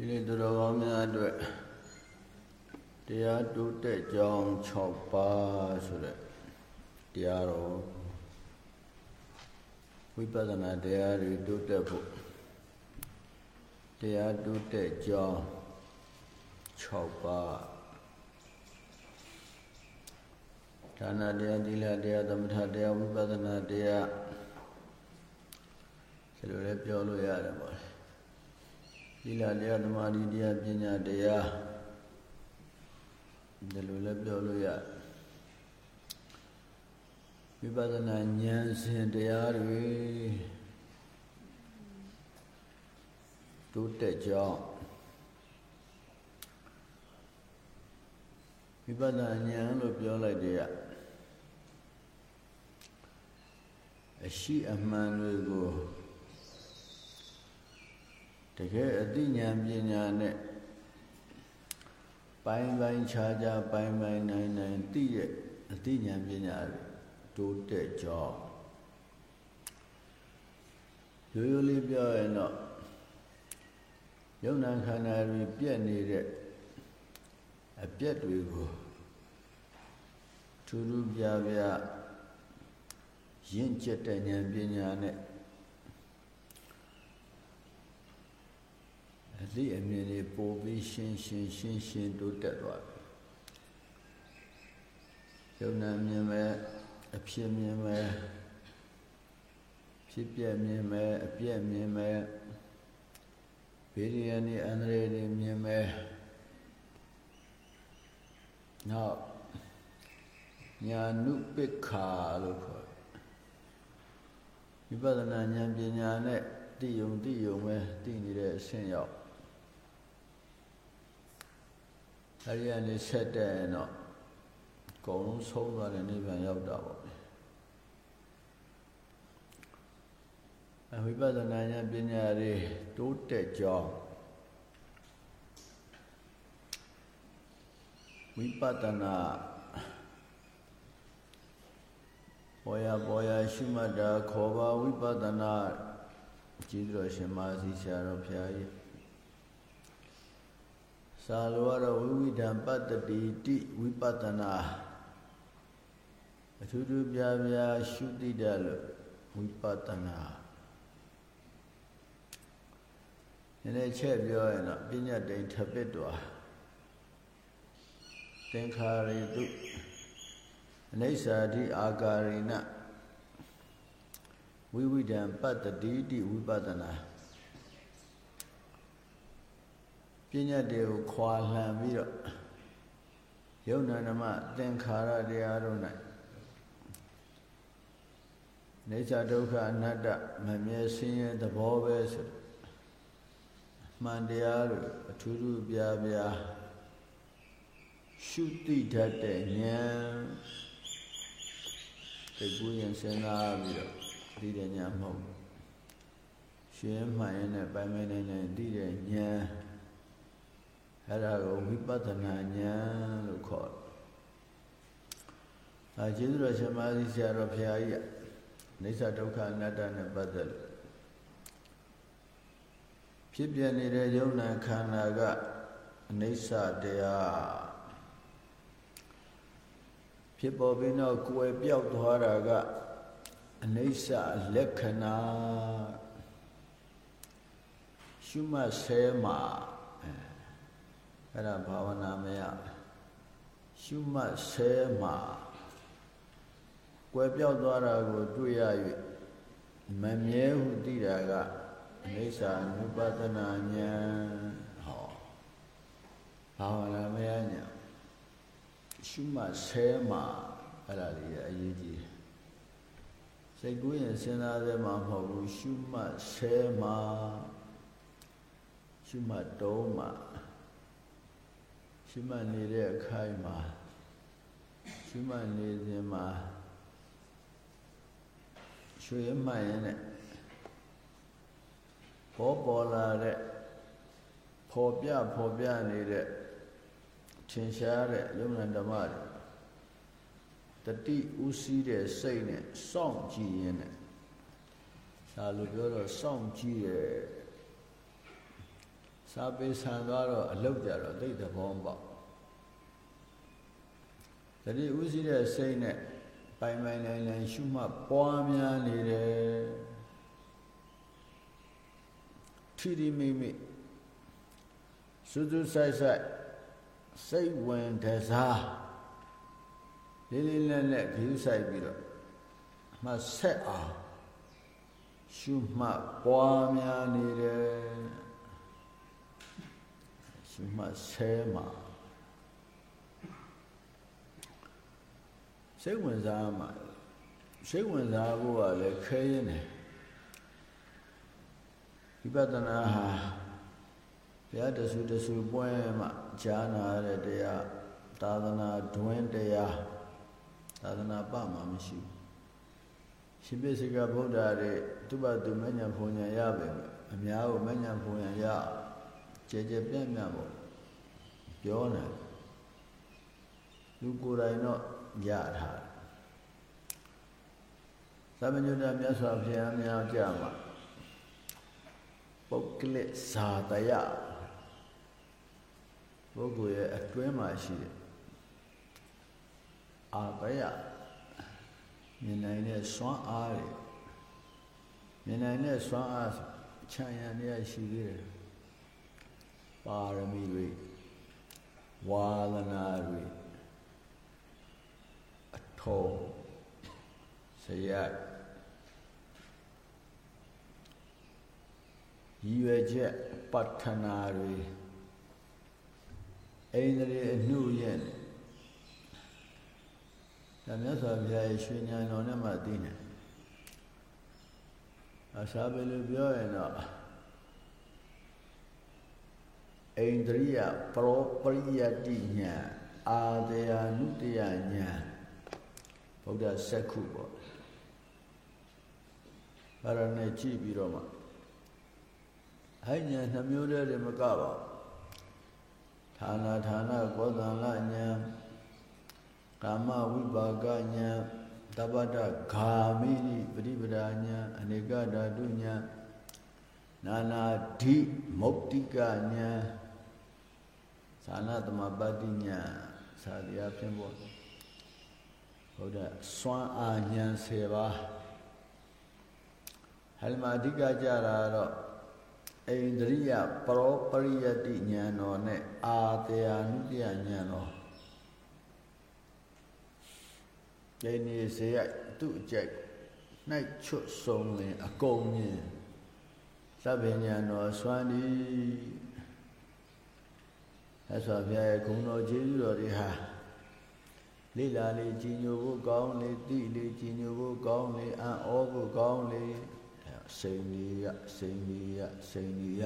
ဒီနေ့သူတော်ကောင်းများအတွက်တရားတိုးတက်ကြောင်း6ပါးဆိုတဲ့တရားတော်ဝိပဿနာတရားတွေတိုးတက်ဖို့တရားတိုးတက်ကြောင်း6ပါးဒါနတရားသီလတရားသမထတရားဝိပဿနာတရားဒီလိုလည်းပြောလို့ရတယ်ပေါ့သီ လတရားသမာဓိတရားပညာတရားဒီလိုလည်းပြောလို့ရဝိပဿနာဉာဏ်စဉ်တရားတွေတိုးတက်ကြောင်းဝိပဿနာဉာဏ်လို့ပြောလိုက်တဲ့အရှိအမှန်တွေကို တကယ်အသိဉာဏ်ပညာနဲ့ပိုင်းပိုင်းခြားခြားပိုင်းပိုင်းနိုင်နိုင်သိရဲ့အသိဉာဏ်ပညာတွေတိုးတက်ကြောင်းရိုးရိုးလေးပြောရင်တော့ယုံနာခန္ဓာတွေပြက်နေတဲ့အပြက်တွေကိုထူးထူးပြပြရင့်ကျက်တဲ့ဉာဏ်ပညာနဲ့ အသိအမြင်တွေပိုပြီးရှင်းရှင်းရှင်းရှင်းတိုးတက်သွားတယ်။ယုံနာမြင်မဲ့အဖြစ်မြင်မဲ့ဖြစ်ပြမြင်မဲ့အပြက်မြင်မဲ့ဘေးရန်ဒီအန္တရာယ်တွေမြင်မဲ့နောက်ညာနုပိခာလို့ခေါ်ဝိပဿနာဉာဏ်ပညာနဲ့သိယုံသိယုံပဲသိနေတဲ့အဆင့်ရောက် အဲဒီကနေဆက်တဲ့တော့အကုန်လုံးဆုံးသွားတဲ့နိဗ္ဗာန်ရောက်တာပေါ့အဝိပဿနာဉာဏ်ပညာတွေတိုးတက်ကြောင်းဝိပဿနာပေါ်ရပေါ်ရရှုမှတ်တာခေါ်ပါဝိပဿနာကြည်တော်ရှင်မာစီဆရာတော်ဘုရားကြီး သာလောရဝိဝိဒံပတ္တိတိဝိပဿနာအထူးထူးပြပြရှုတိတယ်လို့ဝိပဿနာနည်းနည်းချက်ပြောရင်တော့ပညာတိန်ထပစ်တော်သင်္ခါရိတုအနိစ္စတိအာကာရိဏဝိဝိဒံပတ္တိတိဝိပဿနာ ပညာတွေကိုခွာလှန်ပြီးတော့ယုံနာဓမ္မသင်္ခါရတရားတို့၌နေချဒုက္ခအနတ္တမမြဲဆင်းရဲသဘောပဲဆိုမှန်တရားတို့အထူးထူးပြားပြားရှုတိတတ်တဲ့ဉာဏ်ဒီကူရင်စဉ်းစားပြီးတော့ဒီတဲ့ဉာဏ်မဟုတ်ရှင်းမှန်ရင်လည်းပိုင်းပိုင်းနိုင်နိုင်သိတဲ့ဉာဏ် အဲ့ဒါကိုဝိပဿနာဉာဏ်လို့ခေါ်တယ်။အဲကျေးဇူးတော်ရှင်မကြီးဆရာတော်ဘုရားကြီးအိဋ္ဌဒုက္ခအနတ္တနဲ့ပတ်သက်လို့ဖြစ်ပြနေတဲ့ယုံနာခန္ဓာကအနိစ္စတရားဖြစ်ပေါ်ပြီးတော့ကိုယ်ပြောက်သွားတာကအနိစ္စလက္ခဏာရှုမှတ်ဆဲမှာ အဲ့ဒါဘာဝနာမရရှုမှတ်ဆဲမှာကွယ်ပြောက်သွားတာကိုတွေ့ရ၍မမြဲဟုသိတာကအနိစ္စနုပဒနာဉာဏ်ဟောဘာဝနာမရညာရှုမှတ်ဆဲမှာအဲ့ဒါလေးအရေးကြီးစိတ်ကူးရင်စဉ်းစားသေးမှာမဟုတ်ဘူးရှုမှတ်ဆဲမှာရှုမှတ်တုံးမှာ ရှုမှတ်နေတဲ့အခိုက်မှာရှုမှတ်နေစဉ်မှာရွှေမှတ်ရင်နဲ့ပေါ်ပေါ်လာတဲ့ပေါ်ပြပေါ်ပြနေတဲ့ထင်ရှားတဲ့ယုံနာဓမ္မတွေတတိဥစည်းတဲ့စိတ်နဲ့စောင့်ကြည့်ရင်းနဲ့ဒါလိုပြောတော့စောင့်ကြည့်ရဲ့ စာပေဆန်သွားတော့အလုတ်ကြတော့သိတဲ့ဘောပေါက်တတိဥစည်းတဲ့စိတ်နဲ့ပိုင်ပိုင်နိုင်နိုင်ရှုမှတ်ပွားများနေတယ်ထီရီမိမိစူးစူးဆိုင်ဆိုင်စိတ်ဝင်တစားလေးလေးနက်နက်ခူးဆိုင်ပြီးတော့မှဆက်အောင်ရှုမှတ်ပွားများနေတယ် ရှုမှတ်ဆဲမှာစိတ်ဝင်စားမှာစိတ်ဝင်စားဖို့ကလည်းခဲရင်တယ်ဝိပဿနာဟာဘုရားတဆူတဆူပွဲမှာဈာနာရတဲ့တရားသာသနာတွင်တရားသာသနာပမှာမရှိဘူးရှင်ပိစိကဗုဒ္ဓရဲ့သူ့ဘသူမညံဖုန်ညာရပဲအများကိုမညံဖုန်ညာရ ကြဲကြဲပြန့်ပြန့်ပေါ့ပြောနေလူကိုယ်တိုင်တော့ရထားသမညုတ္တမြတ်စွာဘုရားများကြမှာပုဂ္ဂလိဇာတယပုဂ္ဂိုလ်ရဲ့အတွင်းမှာရှိတဲ့အာဘယမြင်နိုင်တဲ့စွမ်းအားတွေမြင်နိုင်တဲ့စွမ်းအားခြံရံရရှိသေးတယ် ပါရမီတွေဝါဒနာတွေအထောဆရာရည်ရွယ်ချက်ပဋ္ဌနာတွေအိန္ဒြေအနှုရဲ့ဒါမြတ်စွာဘုရားရဲ့ရွှေဉာဏ်တော်နဲ့မှသိနေအစာပဲလို့ပြောရင်တော့ အိန္ဒြိယပရောပရိယတိညာအာတယာနုတယညာဗုဒ္ဓစက္ခုပေါ့အဲ့ဒါနဲ့ကြည့်ပြီးတော့မှဟဲ့ညာနှမျိုးတည်းတွေမကပါဌာနဌာနကောသလညာကာမဝိပါကညာတပ္ပတဂာမိနိပရိပဒာညာအနေကဓာတုညာနာနာဓိမုတ်တိကညာ သာနာသမပတ္တိညာသာတရားဖြင့်ပေါ့ဘုရားစွမ်းအားဉာဏ်10ပါးဟလမအဓိကကြတာတော့အိန္ဒြိယပရောပရိယတိဉာဏ်တော်နဲ့အာတယာနုတယဉာဏ်တော်ကျိနေစေရသူ့အကြိုက်နှိုက်ချွတ်ဆုံးလင်အကုန်မြင်သဗ္ဗဉာဏ်တော်စွမ်းသည် အဲ့ဆိုဘုရားရဲ့ဂုဏ်တော်ကျေးဇူးတော်တွေဟာလိလာလေးကြည်ညိုဖို့ကောင်းလေတိလေးကြည်ညိုဖို့ကောင်းလေအံ့ဩဖို့ကောင်းလေစိန်ကြီးရစိန်ကြီးရစိန်ကြီးရ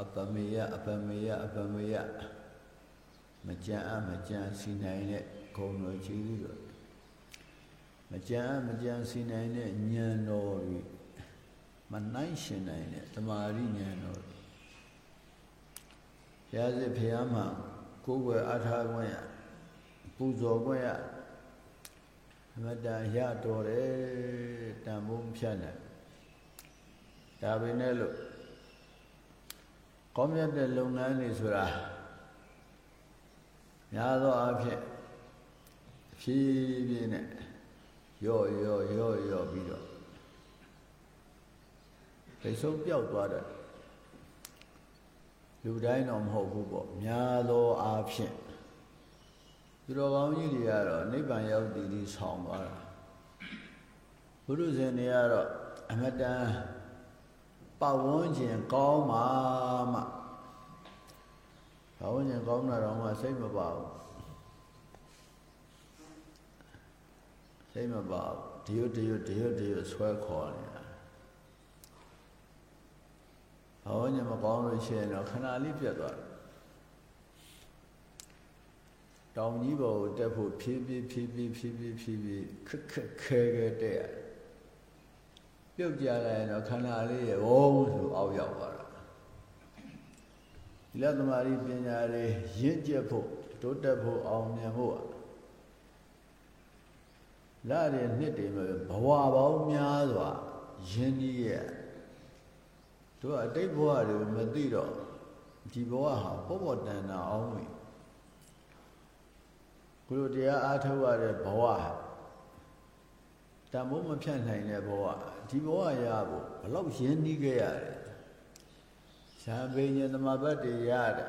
အပမေယအပမေယအပမေယမကြံအမကြံစီနိုင်တဲ့ဂုဏ်တော်ကျေးဇူးတော်မကြံအမကြံစီနိုင်တဲ့ဉာဏ်တော်တွေမနိုင်ရှင်နိုင်တဲ့တမာရိဉာဏ်တော်တွေ ဘုရားစစ်ဘုရားမှာကိုယ်ွယ်အထာခွင့်ရပူဇော်ခွင့်ရအမတန်ရတော်တယ်တန်ဖိုးဖြတ်နိုင်ဒါပဲနဲ့လို့ကောင်းမြတ်တဲ့လုပ်ငန်းတွေဆိုတာများသောအားဖြင့်ဖြည်းဖြည်းနဲ့ရော့ရော့ရော့ရော့ပြီးတော့ဒီဆုံးပြောက်သွားတဲ့ လူတိုင်းတော့မဟုတ်ဘူးပေါ့များသောအားဖြင့်သူတော်ကောင်းကြီးတွေကတော့နိဗ္ဗာန်ရောက်တည်တည်ဆောင်သွားတာဘုရုဇင်တွေကတော့အမတန်ပတ်ဝန်းကျင်ကောင်းမှမှပတ်ဝန်းကျင်ကောင်းတာတော့မှစိတ်မပါဘူးစိတ်မပါဘူးဒီရွဒီရွဒီရွဒီရွဆွဲခေါ်နေတာပတ်ဝန်း ကျင်မကောင်းလို့ရှိရင်တော့ခဏလေးပြတ်သွားတယ်တောင်ကြီးပေါ်ကိုတက်ဖို့ဖြည်းဖြည်းဖြည်းဖြည်းဖြည်းဖြည်းဖြည်းဖြည်းခက်ခက်ခဲခဲတက်ရတယ်ပြုတ်ကြလိုက်ရင်တော့ခန္ဓာလေးရဲ့ဝုန်းဆိုအောက်ရောက်သွားတာဒီလက်သမารီပညာတွေရင့်ကျက်ဖို့တိုးတက်ဖို့အောင်မြင်ဖို့လာတဲ့နှစ်တွေမှာဘဝပေါင်းများစွာယဉ်ကြီးရဲ့ တို့အတိတ်ဘဝတွေမသိတော့ဒီဘဝဟာပေါ်ပေါ်တန်တာအောင်ဝင်ကိုလိုတရားအားထုတ်ရတဲ့ဘဝတမိုးမဖြတ်နိုင်တဲ့ဘဝဒီဘဝရဖို့ဘလောက်ရင်းနှီးခဲ့ရတယ်ဇာဘိညာသမဘတ်တွေရတာ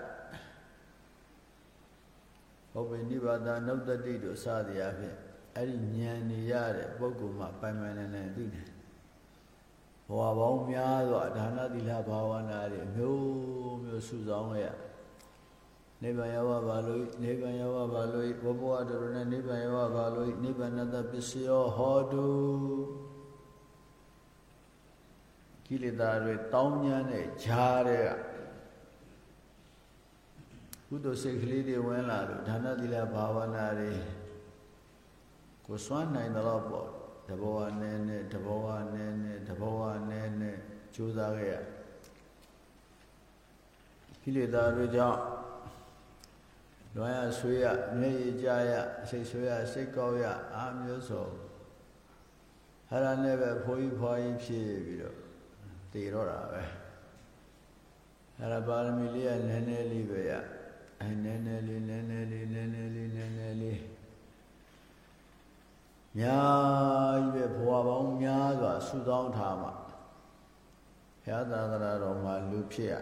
ဘုဗ္ဗနိဗ္ဗာန်နုတ္တိတို့စသည်အဖြစ်အဲ့ဒီဉာဏ်နေရတဲ့ပုဂ္ဂိုလ်မှပိုင်ပိုင်နိုင်နိုင်သိတယ် ဘဝပေါင်းများစွာဒါနသီလဘာဝနာတွေအမျိုးမျိုးစုဆောင်ရနိဗ္ဗာန်ရောက်ပါလို့နိဗ္ဗာန်ရောက်ပါလို့ဘဘဝတော်နဲ့နိဗ္ဗာန်ရောက်ပါလို့နိဗ္ဗာန်တပစ္စယောဟောတုကိလေသာတွေတောင်းညမ်းတဲ့ဈာတဲ့ကုသိုလ်စိတ်ကလေးတွေဝင်လာလို့ဒါနသီလဘာဝနာတွေကိုစွမ်းနိုင်တော့ပေါ့ တဘောဝနဲ့နဲ့တဘောဝနဲ့နဲ့တဘောဝနဲ့နဲ့ကြိုးစားခဲ့ရကိလေသာတွေကြောင့်လွမ်းရဆွေးရမျက်ရည်ကြရစိတ်ဆွေးရစိတ်ကောက်ရအာမျိုးစုံဟာရနဲ့ပဲဖိုးကြီးဖွားကြီးဖြစ်ပြီးတော့တည်တော့တာပဲဟာရပါရမီလေးကနည်းနည်းလေးပဲရအဲနည်းနည်းလေးနည်းနည်းလေးနည်းနည်းလေးနည်းနည်းလေး များကြီးပဲဘဝပေါင်းများစွာဆုတောင်းထားမှာဘုရားသာသနာတော်မှာလူဖြစ်ရ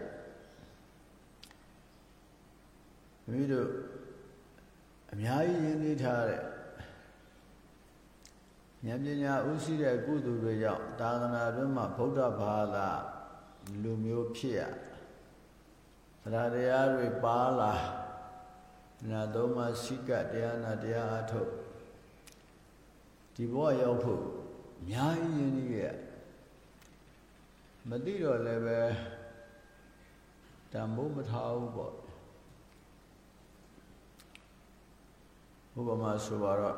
မိတို့အများကြီးရင်းနှီးထားတဲ့ဉာဏ်ပညာဥရှိတဲ့ကုသိုလ်တွေကြောင့်သာသနာ့တွင်မှာဗုဒ္ဓဘာသာလူမျိုးဖြစ်ရသရတရားတွေပါလာနာသုံးပါးစိကတရားနာတရားအထုတ် ဒီဘဝရောက်ဖို့အများကြီးရင်းနှီးခဲ့မသိတော့လည်းပဲတန်ဖိုးမထားဘူးပေါ့ဥပမာဆိုပါတော့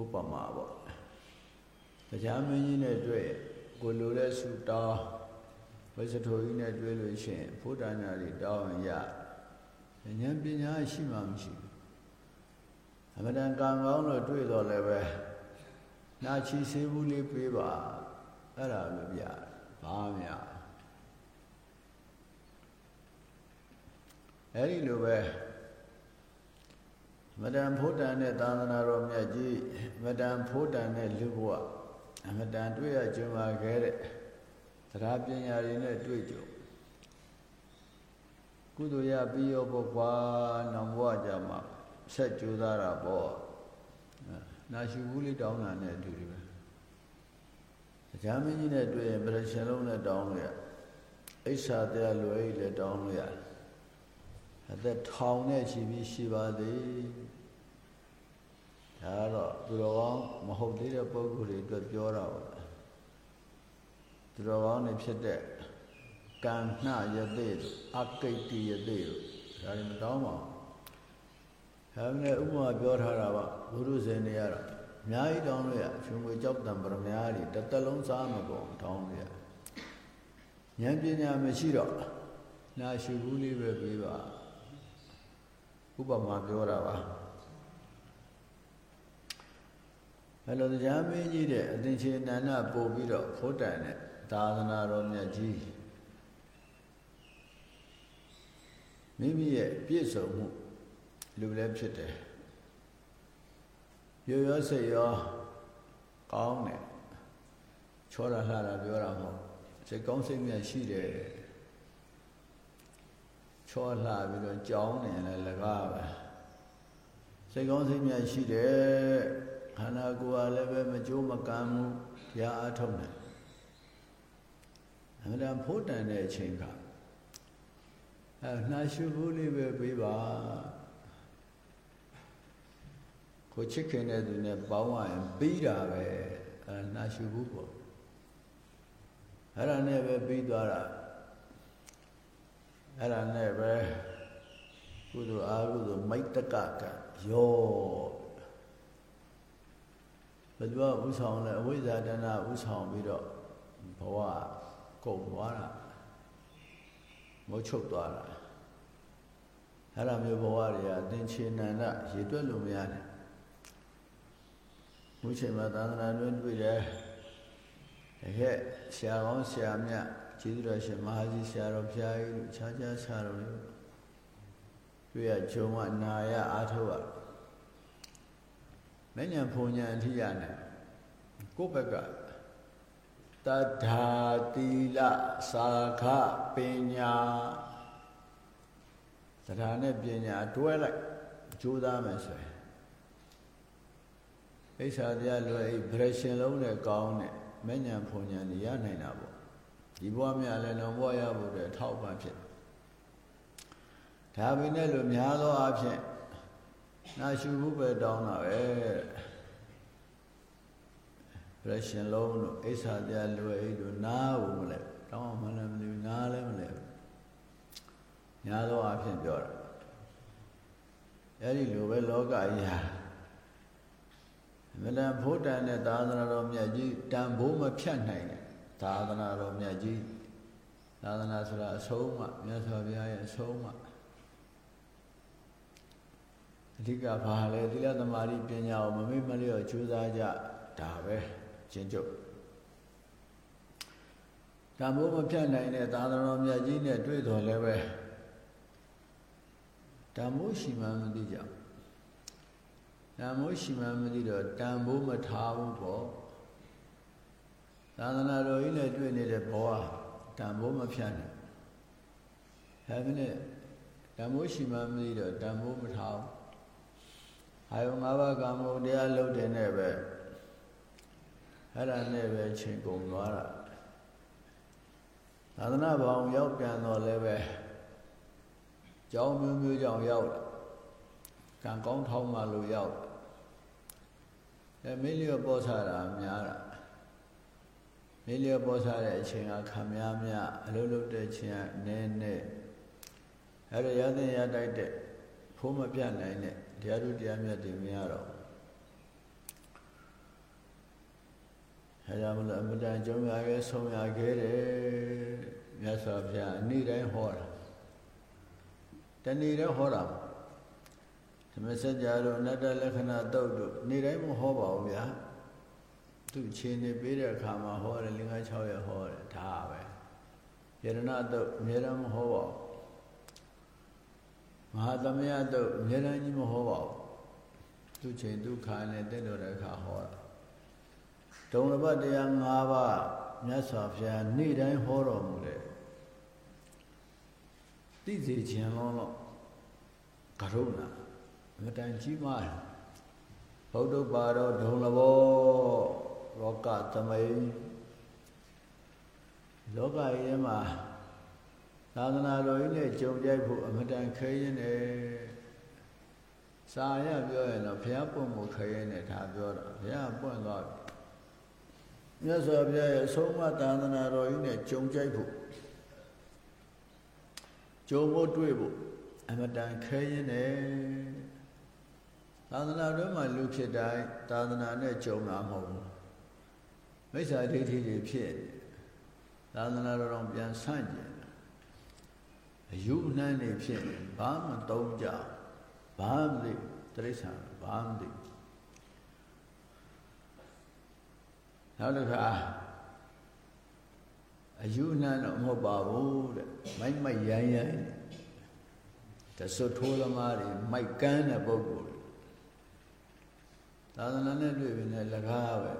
ဥပမာပေါ့တရားမင်းကြီးနဲ့တွေ့ကိုလိုတဲ့ဆူတောင်းဝိသထိုကြီးနဲ့တွေ့လို့ရှိရင်ဘုဒ္ဓညာတွေတောင်းရင်ရဉာဏ်ပညာရှိမှမရှိဘူး အမတန်ကံကောင်းလို့တွေ့တော့လည်းပဲနာချီစေဘူးလေးပေးပါအဲ့ဒါပဲဗျာဘာများအဲ့ဒီလိုပဲမတန်ဖို့တန်တဲ့သာသနာတော်မြတ်ကြီးမတန်ဖို့တန်တဲ့လူဘဝအမတန်တွေ့ရကြုံပါခဲ့တဲ့တရားပညာတွေနဲ့တွေ့ကြုံကုသိုလ်ရပြီးရောပေါ့ကွာနောင်ဘဝကြမှာ ဆက်ကြိုးစားတာပေါ့နာရှိဘူးလေးတောင်းတာနဲ့အတူတူပဲအကြမ်းမင်းကြီးနဲ့တွေ့ရင်ပြရှင်လုံးနဲ့တောင်းလို့ရအိဆာတရားလွယ်ကြီးလည်းတောင်းလို့ရအသက်ထောင်နဲ့ရှိပြီးရှိပါသေးဒါတော့သူတော်ကောင်းမဟုတ်သေးတဲ့ပုဂ္ဂိုလ်တွေအတွက်ပြောတာပါသူတော်ကောင်းတွေဖြစ်တဲ့ကံနှယသိတို့အကိတ္တိယသိတို့ဒါတွေမတောင်းပါဘူး ဒါနဲ့ဥပမာပြောထားတာပါဘုရုဇင်တွေကတော့အများကြီးတောင်းလို့ရရွှေငွေကြောက်တံပရမများတွေတစ်သက်လုံးစားမကုန်တောင်းလို့ရဉာဏ်ပညာမရှိတော့နာရှုဘူးလေးပဲပြေးပါဥပမာပြောတာပါဘယ်လိုတရားမင်းကြီးတဲ့အသင်္ချေနန္ဒပို့ပြီးတော့ဖိုးတန်တဲ့သာသနာတော်မြတ်ကြီးမိမိရဲ့ပြည့်စုံမှု လူလည်းဖြစ်တယ်ရိုးရောစိတ်ရောကောင်းတယ်ချောတာလှတာပြောတာမဟုတ်စိတ်ကောင်းစိတ်မြတ်ရှိတယ်ချောလှပြီးတော့ကြောင်းနေလည်းလကားပဲစိတ်ကောင်းစိတ်မြတ်ရှိတယ်ခန္ဓာကိုယ်ကလည်းပဲမကြိုးမကမ်းဘူးတရားအထုတ်နေအမှန်တန်ဖို့တန်တဲ့အချိန်ကအဲနှာရှုဖို့လေးပဲပေးပါ ကိုချစ်ခင်တဲ့သူနဲ့ပေါင်းရရင်ပြီးတာပဲအဲနှာရှုဖို့ပေါ့အဲ့ဒါနဲ့ပဲပြီးသွားတာအဲ့ဒါနဲ့ပဲကုသိုလ်အာကုသိုလ်မိတ်တကကရောဘယ်သူကဥဆောင်လဲအဝိဇ္ဇာတဏဥဆောင်ပြီးတော့ဘဝကုန်သွားတာမုတ်ချုပ်သွားတာအဲ့လိုမျိုးဘဝတွေကအသင်္ချေနန္ဒရေတွက်လို့မရတယ် ဘုချိန်မှာသာသနာတွင်တွေ့တယ်တကယ်ဆရာကောင်းဆရာမြတ်ခြေသူတော်ရှင်မဟာကြီးဆရာတော်ဘုရားကြီးတို့ခြားခြားဆရာတော်တွေတွေ့ရဂျုံကနာရအားထုတ်ရမဉ္ဇဉ်ဖုန်ညာအထိရနဲ့ကိုယ့်ဘက်ကတထာတိလသာခပညာတရားနဲ့ပညာတွဲလိုက်ကြိုးစားမယ်ဆိုရင် အိဋ္ဌာတရားလွယ်အိဗရရှင်လုံးနဲ့ကောင်းတဲ့မဉ္ဇဉ်ဖုန်ညာနေရနိုင်တာပေါ့ဒီဘဝမြလည်းလောဘရဖို့တဲ့ထောက်ပံ့ဖြစ်ဒါပေမဲ့လို့များသောအားဖြင့်နာရှုဖို့ပဲတောင်းတာပဲဗရရှင်လုံးတို့အိဋ္ဌာတရားလွယ်အိတို့နားဖို့မလဲတောင်းမှလည်းမလို့နားလည်းမလဲများသောအားဖြင့်ပြောတာအဲ့ဒီလိုပဲလောကကြီးဟာ မတန်ဖို့တန်တဲ့သာသနာတော်မြတ်ကြီးတန်ဖို့မဖြတ်နိုင်တဲ့သာသနာတော်မြတ်ကြီးသာသနာဆိုတာအဆုံးမမြတ်စွာဘုရားရဲ့အဆုံးမအဓိကဘာလဲသီလသမာဓိပညာကိုမမေ့မလျော့ကြိုးစားကြဒါပဲကျင့်ကြုတ်တန်ဖို့မဖြတ်နိုင်တဲ့သာသနာတော်မြတ်ကြီးနဲ့တွေ့တော်လည်းပဲတန်ဖို့ရှိမှမသိကြဘူး တန်ဖိုးရှိမှမသိတော့တန်ဖိုးမထားဘူးပေါ့သာသနာတော်ကြီးနဲ့တွေ့နေတဲ့ဘဝတန်ဖိုးမဖြတ်နဲ့ဒါပေမဲ့တန်ဖိုးရှိမှမသိတော့တန်ဖိုးမထားဘူးအာယုံ၅ပါးကာမဂုဏ်တရားလုပ်တဲ့နဲ့ပဲအဲ့ဒါနဲ့ပဲချိန်ကုန်သွားတာသာသနာဘောင်ရောက်ပြန်တော့လည်းပဲကြောင်းမျိုးမျိုးကြောင့်ရောက်လာကံကောင်းထောင်းမှလို့ရောက် အဲမင်းလျော့ပေါ်စားတာများတာမင်းလျော့ပေါ်စားတဲ့အချိန်ကခံများများအလုပ်လုပ်တဲ့အချိန်ကနည်းနည်းအဲဒါရတဲ့ရတိုက်တဲ့ဖိုးမပြတ်နိုင်တဲ့တရားသူတရားမြတ်တွေမရတော့အဲဒါမလို့အမတန်ကြုံရခဲ့ဆုံးရခဲ့တယ်မြတ်စွာဘုရားအနည်းတိုင်းဟောတာတဏီတော့ဟောတာဓ မ္မစကြာတို့အနတ္တလက္ခဏာတုတ်တို့နေ့တိုင်းမဟောပါဘူးဗျာသူခြေနေပေးတဲ့အခါမှာဟောတယ်5 6ရက်ဟောတယ်ဒါပဲယရဏတုတ်အများရမဟောပါဘူးမဟာသမယတုတ်အများရကြီးမဟောပါဘူးသူချိန်သူခါနဲ့တက်တော်တဲ့အခါဟောတာဒုံလဘတရား၅ပါးမြတ်စွာဘုရားနေ့တိုင်းဟောတော်မူတယ်သိစေခြင်းလုံးတော့ကရုဏာအ မတန်ကြီးမားတယ်ဘုဒ္ဓပါတော်ဒုံလဘောလောကသမိန်လောကကြီးထဲမှာသာသနာတော်ကြီးနဲ့ကြုံကြိုက်ဖို့အမတန်ခဲရင်တယ်စာရပြောရင်တော့ဘုရားပွင့်ဖို့ခဲရင်တယ်ဒါပြောတာဘုရားပွင့်သွားပြီမြတ်စွာဘုရားရဲ့အဆုံးအမသာသနာတော်ကြီးနဲ့ကြုံကြိုက်ဖို့ကြုံဖို့တွေ့ဖို့အမတန်ခဲရင်တယ် သာသနာတွင်မှာလူဖြစ်တိုင်းသာသနာနဲ့ကြုံတာမဟုတ်ဘူးမိစ္ဆာဒိဋ္ဌိတွေဖြစ်သာသနာတော်ပြန်ဆန့်ကျင်အယူနှမ်းနေဖြစ်ဘာမှသုံးကြဘာမှမသိတိရစ္ဆာန်ဘာမှမသိနောက်တစ်ခါအယူနှမ်းတော့မဟုတ်ပါဘူးတဲ့မိုက်မိုက်ရိုင်းရိုင်းတဆွထိုးသမားတွေမိုက်ကန်းတဲ့ပုဂ္ဂိုလ် သာသနာနဲ့တွေ့ပြီနဲ့လကားပဲ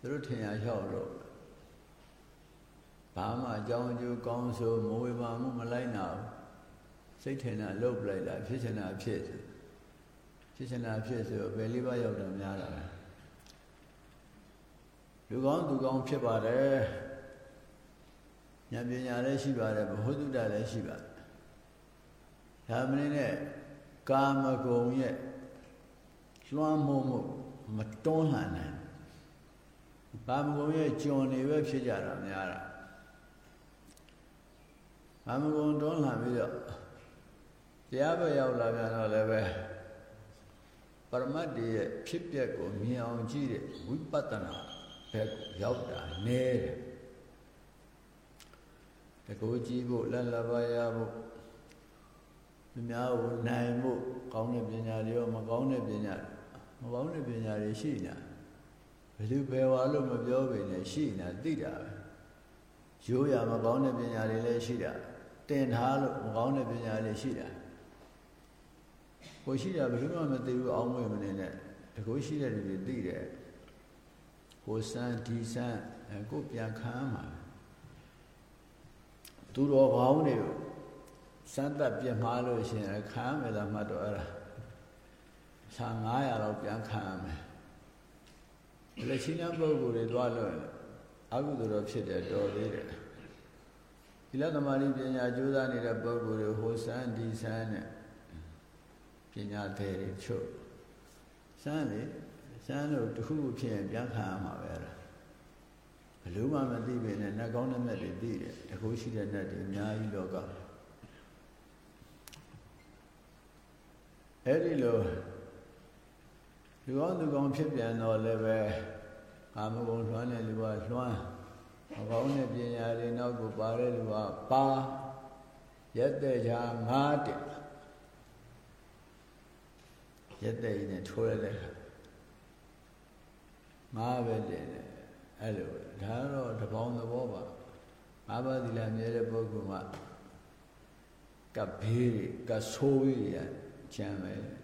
သူတို့ထင်ရလျှောက်တော့ဘာမှအကြောင်းအကျိုးကောင်းဆိုမဝေပါမှုမလိုက်နာဘူးစိတ်ထင်တာလှုပ်ပလိုက်တာဖြစ်ချင်တာဖြစ်ဖြစ်ချင်တာဖြစ်ဆိုဘယ်လေးပါးရောက်တော့များတာလဲလူကောင်းသူကောင်းဖြစ်ပါတယ်ဉာဏ်ပညာလည်းရှိပါတယ်ဘ ਹੁ တုတ္တလည်းရှိပါတယ်ဒါမင်းနဲ့ကာမဂုဏ်ရဲ့ လွှမ်းမိုးမှုမတွန်းလှန်နိုင်ဘာမကုံရဲ့ကြုံနေပဲဖြစ်ကြတာများတာဘာမကုံတွန်းလှန်ပြီးတော့တရားပဲရောက်လာပြန်တော့လည်းပဲပရမတ်တည်းရဲ့ဖြစ်ပျက်ကိုမြင်အောင်ကြည့်တဲ့ဝိပဿနာဘက်ကိုရောက်တာနည်းတယ်တကူကြည့်ဖို့လက်လပါရဖို့သူများကိုနိုင်ဖို့ကောင်းတဲ့ပညာတွေရောမကောင်းတဲ့ပညာတွေ မကောင်းတဲ့ပညာတွေရှိနေတာဘယ်သူဘယ်ဝါလို့မပြောပေနဲ့ရှိနေတာသိတာပဲရိုးရမကောင်းတဲ့ပညာတွေလည်းရှိတာတင်ထားလို့မကောင်းတဲ့ပညာတွေရှိတာကိုရှိတာဘယ်သူမှမသိဘူးအောင်းမွေမနေနဲ့တကူရှိတဲ့လူတွေသိတယ်ကိုစမ်းဒီစမ်းကိုပြန်ခံမှာသူတော်ကောင်းတွေကိုစမ်းသက်ပြမှားလို့ရှင်ခံမယ်လားမှတ်တော့အဲ့ဒါ ဆာ900လောက်ပြန်ခံရမယ်လက်ချင်းတဲ့ပုဂ္ဂိုလ်တွေသွားလို့အကုသိုလ်တော့ဖြစ်တယ်တော်သေးတယ်ဒီလသမာဓိပညာကြိုးစားနေတဲ့ပုဂ္ဂိုလ်တွေဟိုစမ်းဒီစမ်းနဲ့ပညာသေးတွေချုပ်စမ်းလေစမ်းလို့တခုခုဖြစ်ရင်ပြန်ခံရမှာပဲအဲ့ဒါဘယ်လို့မှမသိပေနဲ့နှက်ကောင်းတဲ့မြတ်တွေသိတယ်တခုရှိတဲ့မြတ်တွေအများကြီးလောကအဲ့ဒီလို လူကောင်းသူကောင်းဖြစ်ပြန်တော့လည်းပဲကာမဂုဏ်လွှမ်းတဲ့လူကလွှမ်းအကောင်းတဲ့ပညာတွေနောက်ကိုပါတဲ့လူကပါရက်တဲ့ချာငါးတက်ရက်တဲ့ကြီးနဲ့ထိုးရတဲ့ခါငါးပဲတယ်အဲ့လိုဒါတော့တပေါင်းသဘောပါငါးပါးသီလမြဲတဲ့ပုဂ္ဂိုလ်ကကပ်ဘေးကဆိုးကြီးရကျမ်းပဲ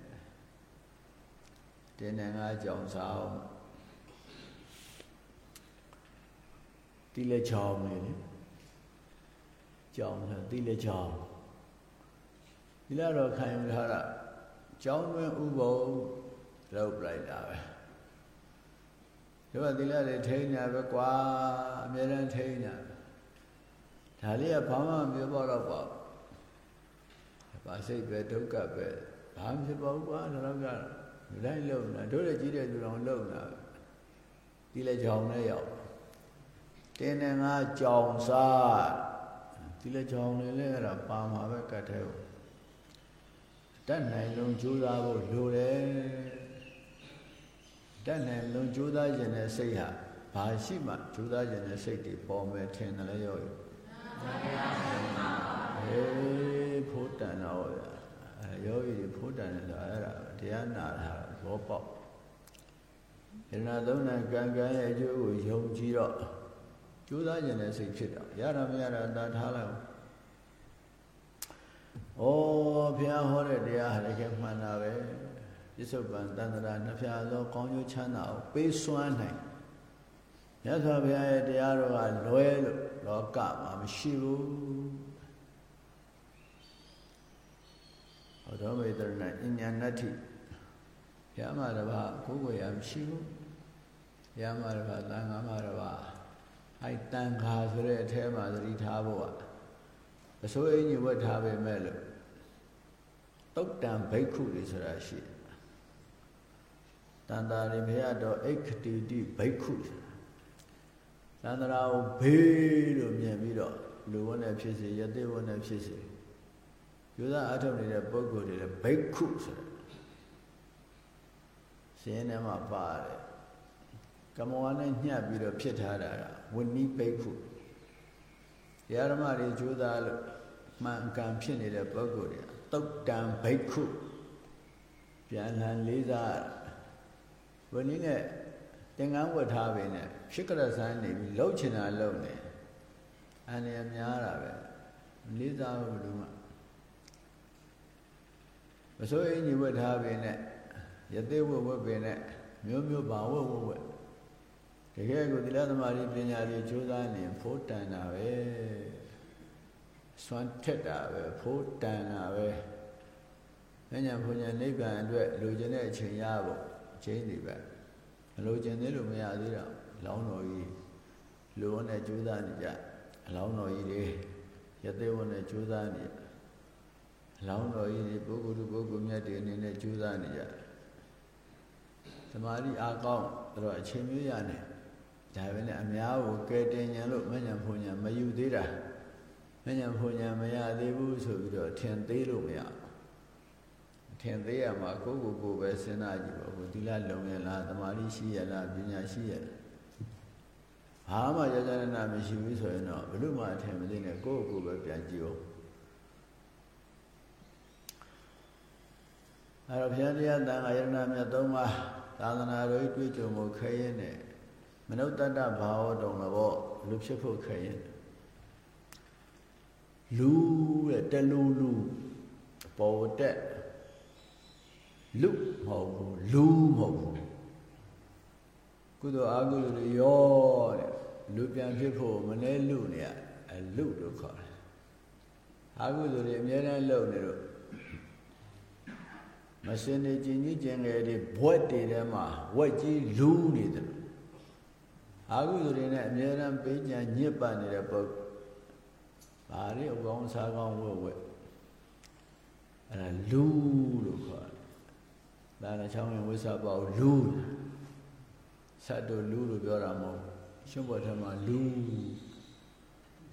တင်းနေငါကြောင်ဆောင်တီလက်ချောင်းလေကြောင်ဆိုတီလက်ချောင်းဒီလာတော့ခံယူထားတာကြောင်းတွင်ဥပုံလောက်ပလိုက်တာပဲဒီကဒီလာတွေထိန်းညာပဲကွာအများရန်ထိန်းညာဒါလေးကဘာမှမပြောတော့ပါဘူးဘာစိတ်ပဲဒုက္ခပဲဘာမှဖြစ်ပါဘူးကွာတော့က လိုက်လုံတာတို့လည်းကြီးတဲ့သူတော်လုံတာဒီလေကြောင်နဲ့ရောက်တင်းနဲ့ငါကြောင်စားဒီလေကြောင်နဲ့လည်းအဲ့ဒါပါမှာပဲကတ်တဲ့ကိုတတ်နိုင်လုံးကြိုးစားဖို့လိုတယ်တတ်နိုင်လုံးကြိုးစားခြင်းနဲ့စိတ်ဟာဘာရှိမှကြိုးစားခြင်းနဲ့စိတ်တွေပေါ်မယ်ထင်တယ်လေရောအေးဖို့တန်တော့ဗျာအဲယောဂီတွေဖို့တန်တယ်ဆိုတာအဲ့ဒါ တရားနာတာဘောပေါက်ယနာသုံးနာကံကံရဲ့အကျိုးကိုယုံကြည်တော့ကြိုးစားခြင်းနဲ့စိတ်ဖြစ်တော့ရတာမရတာတာထားလိုက်ဩဘုရားဟောတဲ့တရားဟာလည်းကမှန်တာပဲပြစ္ဆုတ်ပံတန္တရာနှစ်ဖြာသောကောင်းကျိုးချမ်းသာကိုပေးစွမ်းနိုင်မြတ်စွာဘုရားရဲ့တရားတော်ကလွဲလို့လောကမှာမရှိဘူးဟောတော်မေတ္တရဏအညာဏတ္ထိ ဘုရားမှာတပါကိုယ်ကိုယ်ရမရှိဘူးဘုရားမှာတပါသံဃာမှာတပါအဲတန်ခါဆိုတဲ့အထဲမှာသတိထားဖို့ကအစိုးအင်းကြီးဝတ်ထားပေမဲ့လို့တုတ်တံဘိက္ခုတွေဆိုတာရှိတယ်တန်တာရိမေယတော်အိခတိတိဘိက္ခုသန္တရာကိုဘေးလို့မြင်ပြီးတော့လူဝတ်နဲ့ဖြစ်စေယသိဝတ်နဲ့ဖြစ်စေယူသားအထုတ်နေတဲ့ပုဂ္ဂိုလ်တွေလည်းဘိက္ခုဆိုတာ ရှင်းထဲမှာပါတယ်ကမ္မဝါနဲ့ညှပ်ပြီးတော့ဖြစ်ထားတာကဝဏိဘိက္ခုတရားဓမ္မတွေကြိုးစားလို့မှန်ကန်ဖြစ်နေတဲ့ပုဂ္ဂိုလ်တွေတုတ်တံဘိက္ခုပြန်လည်လေးစားဝဏိနဲ့သင်္ကန်းဝတ်ထားပေနဲ့ဖြစ်ကြရဆန်းနေပြီးလှုပ်ချင်တာလှုပ်နေအန္တရာယ်များတာပဲလေးစားဘူးလို့မှမစိုးရင်ညီဝတ်ထားပေနဲ့ ယသိဝတ်ဝတ်ပေနဲ့မျိုးမျိုးပါဝတ်ဝတ်ဝတ်တကယ်ကိုသီလသမာဓိပညာတွေကြိုးစားနေဖို့တန်တာပဲစွမ်းထက်တာပဲဖို့တန်တာပဲဉာဏ်ဘုံဉာဏ်နိဗ္ဗာန်အတွက်လိုချင်တဲ့အချိန်ရဖို့အချိန်တွေပဲမလိုချင်သေးလို့မရသေးတော့လောင်းတော်ကြီးလိုနဲ့ကြိုးစားနေကြအလောင်းတော်ကြီးတွေယသိဝနဲ့ကြိုးစားနေအလောင်းတော်ကြီးတွေပုဂ္ဂိုလ်ပုဂ္ဂိုလ်မြတ်တွေအနေနဲ့ကြိုးစားနေကြ သမာဓိအားကောင်းတော့အချိန်မျိုးရနေဒါပဲနဲ့အများကိုကဲတင်ညာလို့မညံဖုန်ညာမယူသေးတာမညံဖုန်ညာမရသေးဘူးဆိုပြီးတော့ထင်သေးလို့မရထင်သေးရမှာကိုယ့်ကိုယ်ကိုယ်ပဲစဉ်းစားကြည့်ပါဘူးသီလလုံရလားသမာဓိရှိရလားပညာရှိရလားဘာမှရကြရနာမရှိဘူးဆိုရင်တော့ဘလို့မှအထင်မသိနဲ့ကိုယ့်ကိုယ်ပဲပြန်ကြည့်အောင်အဲ့တော့ဘုရားတရားတန်ခါယရဏမြတ်သုံးပါး သာသနာတော်ကြီးတွေ့ကြုံမှုခဲရင်နဲ့မနုဿတ္တဘာဝတုံတော့လူဖြစ်ဖို့ခဲရင်လူတဲ့တလူလူပေါ်တက်လူမဟုတ်ဘူးလူမဟုတ်ဘူးကုသိုလ်အကုသိုလ်တွေရောတဲ့လူပြန်ဖြစ်ဖို့မလဲလူနေရအလူလို့ခေါ်တယ်အကုသိုလ်တွေအများနဲ့လုံနေတော့ မစင်နေကျင်ကြီးကျင်ငယ်တွေဘွက်တွေထဲမှာဝက်ကြီးလူနေတယ်အာဟုသူတွေနဲ့အမြဲတမ်းပေးကြံညစ်ပတ်နေတဲ့ပုဂ္ဂိုလ်ဘာတွေအကောင်းစားကောင်းဝက်ဝက်အဲ့ဒါလူလို့ခေါ်တယ်ဒါနဲ့ချောင်းဝင်ဝိသပေါလူစတ်တို့လူလို့ပြောတာမဟုတ်ရှုံးပေါ်ထမှာလူ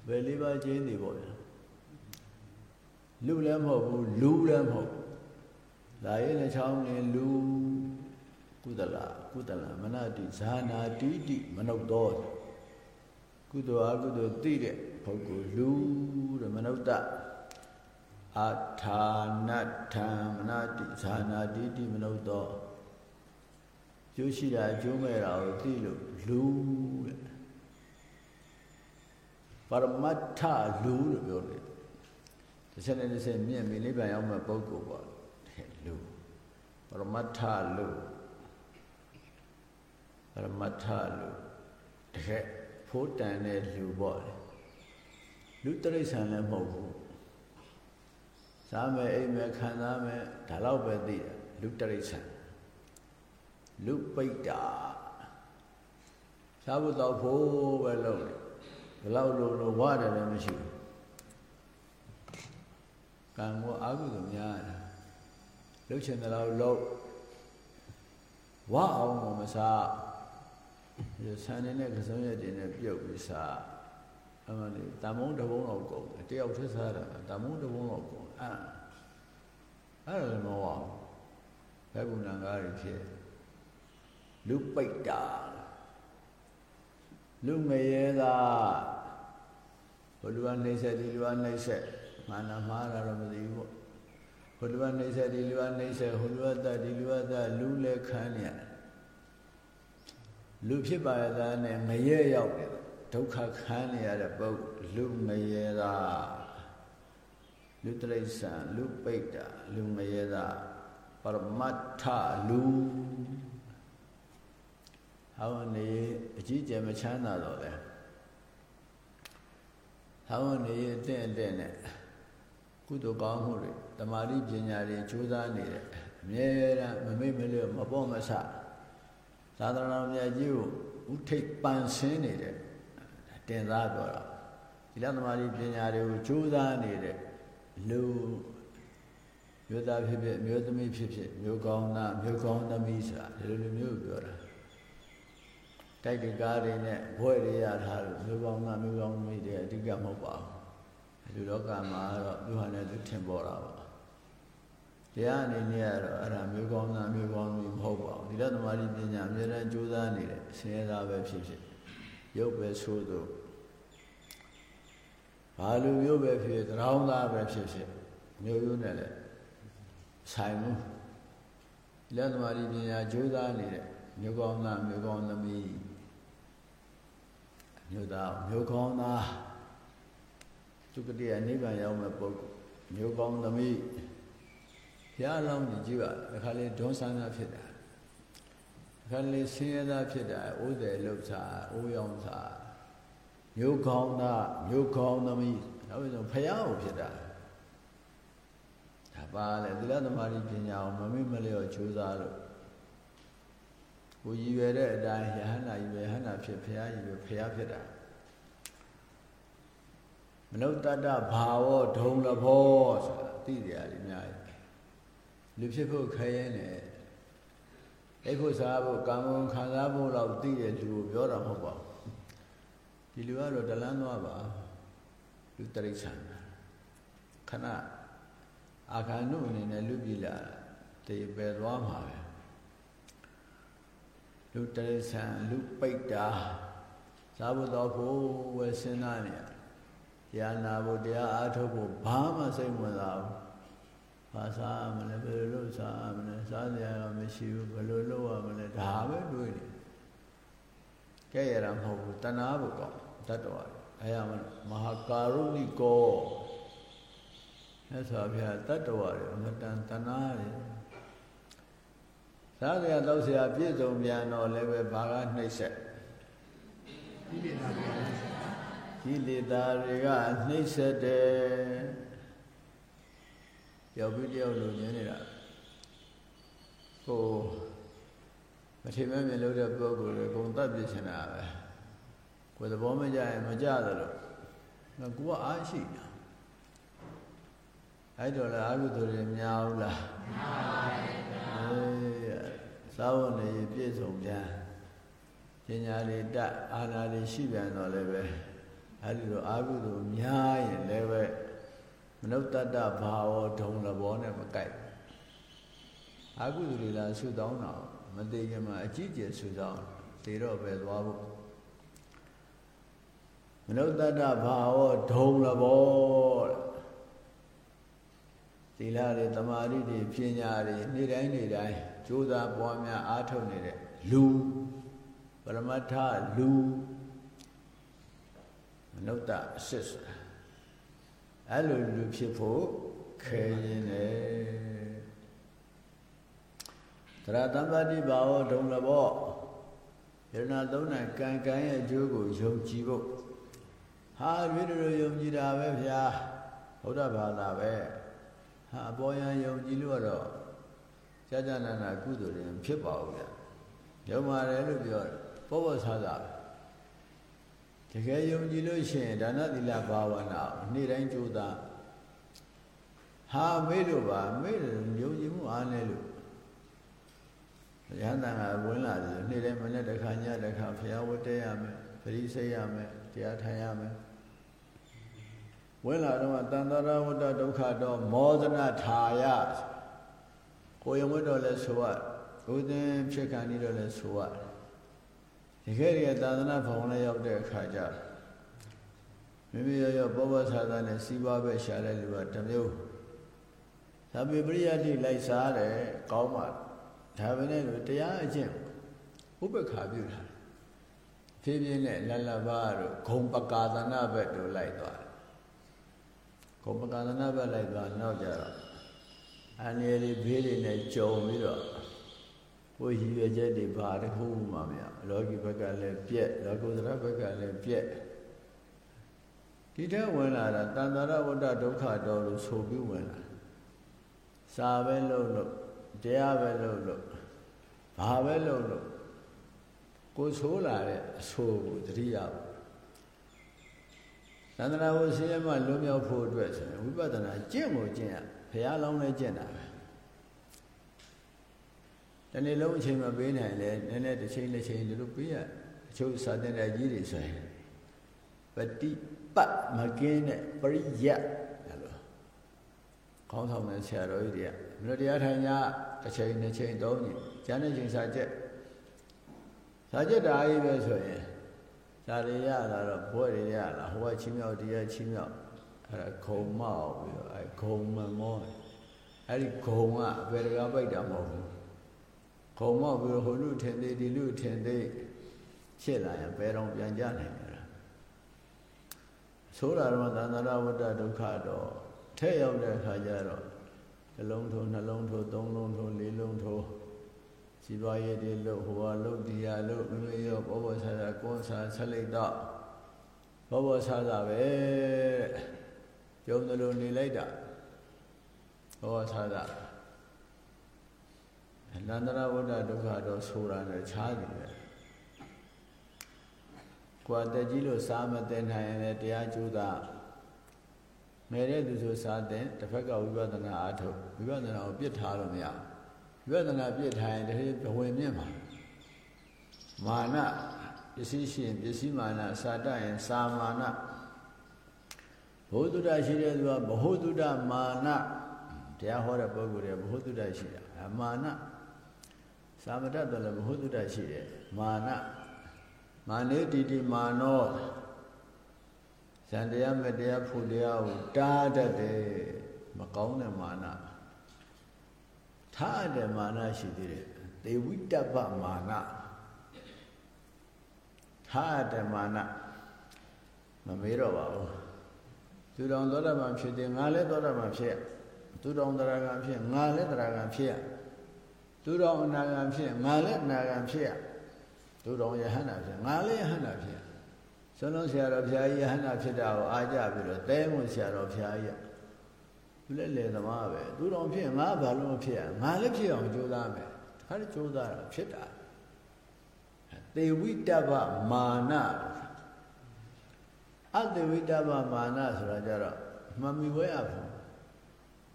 ဘယ်လေးပါးကျင်းနေပေါ့ဗျာလူလည်းမဟုတ်ဘူးလူလည်းမဟုတ် လာရဲ့နှချောင်းနေလူကုသလကုသလမနတိဇာနာတိတိမနုဿောကုသိုလ်အကုသိုလ်သိတဲ့ပုဂ္ဂိုလ်လူတဲ့မနုဿအာထာနထံမနတိဇာနာတိတိမနုဿောကျိုးရှိတာကျိုးမဲ့တာကိုသိလို့လူတဲ့ပရမတ္ထလူလို့ပြောတယ်တစ်ချက်နဲ့တစ်ချက်မြင့်မြင့်နိဗ္ဗာန်ရောက်မဲ့ပုဂ္ဂိုလ်ပေါ့လူ ပရမတ္ထလူပရမတ္ထလူတကယ်ဖိုးတန်တဲ့လူပေါ့လူတရိษံလည်းမဟုတ်ဘူးစားမယ်အိမ်မယ်ခံစားမယ်ဒါတော့ပဲသိတယ်လူတရိษံလူပိတ္တာစားဖို့တော့ဖို့ပဲလုပ်တယ်ဘလောက်လို့လို့ဝရတယ်လည်းမရှိဘူးကံကိုအာဟုသူများတယ် လှုပ်ချင်တယ်လို့လှုပ်ဝအောင်ကိုမစားဒီဆန်နေတဲ့ကစုံရက်တွေနဲ့ပြုတ်ပြီးစားအမှန်လေတမုံတဘုံတော့ကုန်တယ်တယောက်ထက်စားတာတမုံတဘုံတော့ကုန်အဲ့အဲ့ဒါလည်းမဟုတ်အောင်ဘယ်ကုဏ္ဍကားတွေဖြစ်လူပိတ်တာလူငရဲသာဘလူကနှိမ့်ဆက်ဒီလူကနှိမ့်ဆက်မာနမှားတာတော့မသိဘူးပေါ့ ဟိုလူကနှိမ့်ဆက်ဒီလူကနှိမ့်ဆက်ဟိုလူကတတ်ဒီလူကတတ်လူလည်းခံနေရတယ်လူဖြစ်ပါရဲ့သားနဲ့ငရဲရောက်တယ်ဒုက္ခခံနေရတဲ့ပုဂ္ဂိုလ်လူငရဲသာလူတရိษံလူပိတ္တာလူငရဲသာပရမတ္ထလူဟောင်းနေအကြီးကျယ်မချမ်းသာတော့လေဟောင်းနေအတဲ့အတဲ့နဲ့ ကုသိုလ်ကောင်းမှုတွေတမာတိပညာတွေကြိုးစားနေတယ်အမြဲတမ်းမမိတ်မလျော့မပေါ့မဆသာသနာမြတ်ကြီးကိုဥထိတ်ပန်ဆင်းနေတဲ့တင်သားပြောတာဒီလသမာဓိပညာတွေကိုကြိုးစားနေတဲ့လူမျိုးသားဖြစ်ဖြစ်မျိုးသမီးဖြစ်ဖြစ်မျိုးကောင်းသားမျိုးကောင်းသမီးဆိုတာဒီလိုလိုမျိုးပြောတာတိုက်တကားတွေနဲ့ဘွဲ့တွေရထားလို့မျိုးကောင်းသားမျိုးကောင်းသမီးတွေအဓိကမဟုတ်ပါဘူး လူလောကမှာတော့သူဟာလည်းသူထင်ပေါ်တာပါတရားအနေနဲ့ကတော့အဲ့ဒါမျိုးကောင်းသားမျိုးကောင်းသမီးမဟုတ်ပါဘူးဒီလသမာဓိပညာအမြဲတမ်းကြိုးစားနေတယ်ဆင်းရဲသားပဲဖြစ်ဖြစ်ရုပ်ပဲဆိုးသူဘာလူမျိုးပဲဖြစ်ဖြစ်တောင်းသားပဲဖြစ်ဖြစ်မျိုးရိုးနဲ့လည်းဆိုင်မှုလက်သမာဓိပညာကြိုးစားနေတဲ့မျိုးကောင်းသားမျိုးကောင်းသမီးမျိုးသားမျိုးကောင်းသား သူကတည်းကနိဗ္ဗာန်ရောက်မဲ့ပုဂ္ဂိုလ်မျိုးကောင်းသမီးဘုရားလောင်းကြီးကြည့်ပါတခါလေဒွန်းဆန်းသားဖြစ်တာတခါလေဆင်းရဲသားဖြစ်တာအိုးတယ်လှုပ်စားအိုးရောင်စားမျိုးကောင်းသားမျိုးကောင်းသမီးနောက်ပြီးတော့ဘုရားကိုဖြစ်တာဒါပါလေသီလသမာဓိပညာကိုမမေ့မလျော့ကြိုးစားလို့ကိုရည်ရွယ်တဲ့အတိုင်းယဟန္တာရည်ရွယ်ဟန္တာဖြစ်ဘုရားရည်ရွယ်ဘုရားဖြစ်တာ မနုဿတ္တဘာဝဒုံလဘောဆိုတာသိတယ်အများကြီးလူဖြစ်ဖို့ခရဲနဲ့အိဖို့စားဖို့ကာမဂုဏ်ခံစားဖို့တော့သိတဲ့လူကိုပြောတာမဟုတ်ပါဘူးဒီလူကတော့တလန်းသွားပါလူတရိစ္ဆာန်ခဏအာခန္ဓုအနေနဲ့လူပြည်လာတေပဲသွားမှာပဲလူတရိစ္ဆာန်လူပိတ်တာသာဘုတော်ဖို့ဝယ်စဉ်းစားနေတ ရားနာဖို့တရားအားထုတ်ဖို့ဘာမှစိတ်ဝင်စားဘူးဘာစားမလဲဘယ်လိုလုပ်စားမလဲစားစရာမရှိဘူးဘယ်လိုလုပ်ရမလဲဒါပဲတွေးနေကဲရတာမဟုတ်ဘူးတဏှာဘုကောတတ်တော်အဲရမမဟာကာရုဏိကောမြတ်စွာဘုရားတတ္တဝါတွေအမတန်တနာတယ်စားကြရတော့ဆရာပြည့်စုံပြန်တော့လည်းပဲဘာကနှိမ့်ဆက် ကိလေသာတွေကနှိမ့်ဆက်တယ်ရောက်ပြီးတယောက်လိုညင်းနေတာကိုမထေမဲ့မြင်လို့တဲ့ပုဂ္ဂိုလ်တွေအကုန်တတ်ပြချင်တာပဲကိုယ်သဘောမကျရင်မကြသလိုငါကူကအားရှိတာအဲ့တော့လည်းအာဟုသူတွေများဘူးလားများပါဘူးအေးသာဝနေပြည့်စုံပြန်ပညာတွေတတ်အာနာတွေရှိပြန်တော့လည်းပဲ အဲ့ဒီလိုအာဟုသူများရင်လည်းပဲမနုဿတ္တဘာဝဒုံလဘောနဲ့မကိုက်အာဟုသူတွေလားဆူတောင်းတော့မသေးခင်မှာအကြီးကျယ်ဆူတောင်းသေတော့ပဲသွားဖို့မနုဿတ္တဘာဝဒုံလဘောတဲ့သီလတွေတမာတိတွေပညာတွေနေ့တိုင်းနေ့တိုင်းကြိုးစားပွားများအားထုတ်နေတဲ့လူပရမတ္ထလူ မနုဿအစစ်ဆိုတာအဲ့လိုလူဖြစ်ဖို့ခဲရင်တယ်သရတံပတိဘာဝဒုံလဘောယရဏသုံးနဲ့ကံကံရဲ့အကျိုးကိုယုံကြည်ဖို့ဟာရွေးတို့ယုံကြည်တာပဲဗျာဘုရားဘာသာပဲဟာအပေါ်ယံယုံကြည်လို့တော့ကြာကြာနာနာကုသိုလ်တွေဖြစ်ပါဘူးဗျယုံပါတယ်လို့ပြောတယ်ဘောဘောဆာသာ တကယ်ယုံကြည်လို့ရှိရင်ဒါနသီလဘာဝနာနေ့တိုင်းကြိုးစားဟာမေ့လို့ပါမေ့တယ်ယုံကြည်မှုအားနေလို့ရဟန္တာကဝင်လာတယ်နေ့တိုင်းမနေ့တစ်ခါညတစ်ခါဘုရားဝတ်တဲရမယ်ပရိစိတ်ရမယ်တရားထိုင်ရမယ်ဝင်လာတော့တန်တရာဝတ္တဒုက္ခတော့မောဒနာထာယကိုယဝတ်တော့လဲဆိုရဥဒင်ဖြစ်ခံနေတော့လဲဆိုရ ဒီခဲ့ရသာသနာဘုံနဲ့ရောက်တဲ့အခါကျမိမိရောရောဘောဘသာသာနဲ့စီးပွားပဲရှာတဲ့လူကတစ်မျိုးသဗ္ဗပရိယတိလိုက်စားတယ်ကောင်းပါဒါပဲနဲ့လို့တရားအကျင့်ဥပ္ပခါပြုတာဖြည်းဖြည်းနဲ့လလဘာတို့ဂုံပကာသနာဘက်တို့လိုက်သွားတယ်ဂုံပကာသနာဘက်လိုက်သွားနောက်ကြတော့အန္တရာယ်တွေဘေးတွေနဲ့ကြုံပြီးတော့ ကိုရည်ရွယ်ချက်တွေဘာတစ်ခုမှမရလောကီဘက်ကလည်းပြက်လောကုတ္တရဘက်ကလည်းပြက်ဒီတဲ့ဝင်လာတာတန်တရဝတ္တဒုက္ခတော်လို့ဆိုပြီးဝင်လာစာပဲလို့လို့တရားပဲလို့လို့ဘာပဲလို့လို့ကိုဆိုးလာတဲ့အဆိုးကိုတတိယသန္တရာဝဆင်းရဲမှလွတ်မြောက်ဖို့အတွက်ဆိုရင်ဝိပဿနာကျင့်ကိုကျင့်ရဘုရားလောင်းလည်းကျင့်တာပဲ တနေ့လုံးအချိန်မပေးနိုင်လဲနည်းနည်းတစ်ချိန်တစ်ချိန်ဒီလိုပေးရအချို့စာတင်တဲ့ကြီးတွေဆိုရင်ပฏิပတ်မကင်းတဲ့ပရိယတ်အဲ့လိုခေါင်းဆောင်တဲ့ဆရာတော်ကြီးတွေကမလို့တရားထိုင်ကြတစ်ချိန်နှစ်ချိန်သုံးချိန်ကျန်တဲ့ချိန်စာချက်စာချက်တာကြီးပဲဆိုရင်စာရရလာတော့ဘွဲ့ရရလာဟိုကချင်းမြောက်တရားချင်းမြောက်အဲ့ဒါခုံမောက်ပြီးတော့အဲ့ခုံမမောအဲ့ဒီခုံကအပေတကားပိုက်တာမဟုတ်ဘူး ခုံမောက်ပြီးတော့ဟိုလူထင်သေးဒီလူထင်သေးဖြစ်လာရင်ဘယ်တော့ပြန်ကြနိုင်လဲဆိုးလာတော့သန္တရဝတ္တဒုက္ခတော့ထဲ့ရောက်တဲ့အခါကျတော့နှလုံးထိုးနှလုံးထိုးသုံးလုံးထိုးလေးလုံးထိုးစီပွားရေးတွေလို့ဟိုဟာလို့ဒီဟာလို့မိမိရောဘောဘောဆာဆာကွန်ဆာဆက်လိုက်တော့ဘောဘောဆာဆာပဲကြုံတယ်လို့နေလိုက်တာဘောဘောဆာဆာအ နန္တရဝတ္တဒုက္ခတော့ဆိုတာနဲ့ခြားတယ်ပဲကိုယ်တက်ကြီးလို့စားမတင်နိုင်ရင်လည်းတရားကျိုးတာငယ်တဲ့သူဆိုစားတဲ့တစ်ဖက်ကဝိပဿနာအားထုတ်ဝိပဿနာကိုပြစ်ထားလို့မရဝိပဿနာပြစ်ထားရင်တည်းဘဝင်မြင့်မှာမာနပစ္စည်းရှိရင်ပစ္စည်းမာနစာတတ်ရင်စာမာနဘုသူတ္တရှိတဲ့သူကဘဟုတုတ္တမာနတရားဟောတဲ့ပုဂ္ဂိုလ်တွေဘဟုတုတ္တရှိတာအမာန သာမတတ်တယ်လည်းဘဟုတုတ္တရှိတယ်မာနမာနေတိတိမာနောဇန်တရားမတရားဖို့တရားကိုတားတတ်တယ်မကောင်းတဲ့မာနထားတဲ့မာနရှိသေးတယ်သေဝိတ္တပမာနထားတဲ့မာနမမေးတော့ပါဘူးသူတော်သောတာပန်ဖြစ်တယ်ငါလည်းသောတာပန်ဖြစ်သူတော်သရဂံဖြစ်ငါလည်းသရဂံဖြစ် သူတော်အနာဂံဖြစ်ငါလည်းအနာဂံဖြစ်သူတော်ယဟန္တာဖြစ်ငါလည်းယဟန္တာဖြစ်ဆွလုံးဆရာတော်ဘုရားကြီးယဟန္တာဖြစ်တာကိုအားကြပြီးတော့တဲမွန်ဆရာတော်ဘုရားကြီးသူလည်းလေသမားပဲသူတော်ဖြစ်ငါဘာလို့မဖြစ်ရငါလည်းဖြစ်အောင်ကြိုးစားမယ်ဒါလည်းကြိုးစားတာဖြစ်တာသေဝိတ္တဗမာနအသေဝိတ္တဗမာနဆိုတာကြတော့မမီဝဲအဖို့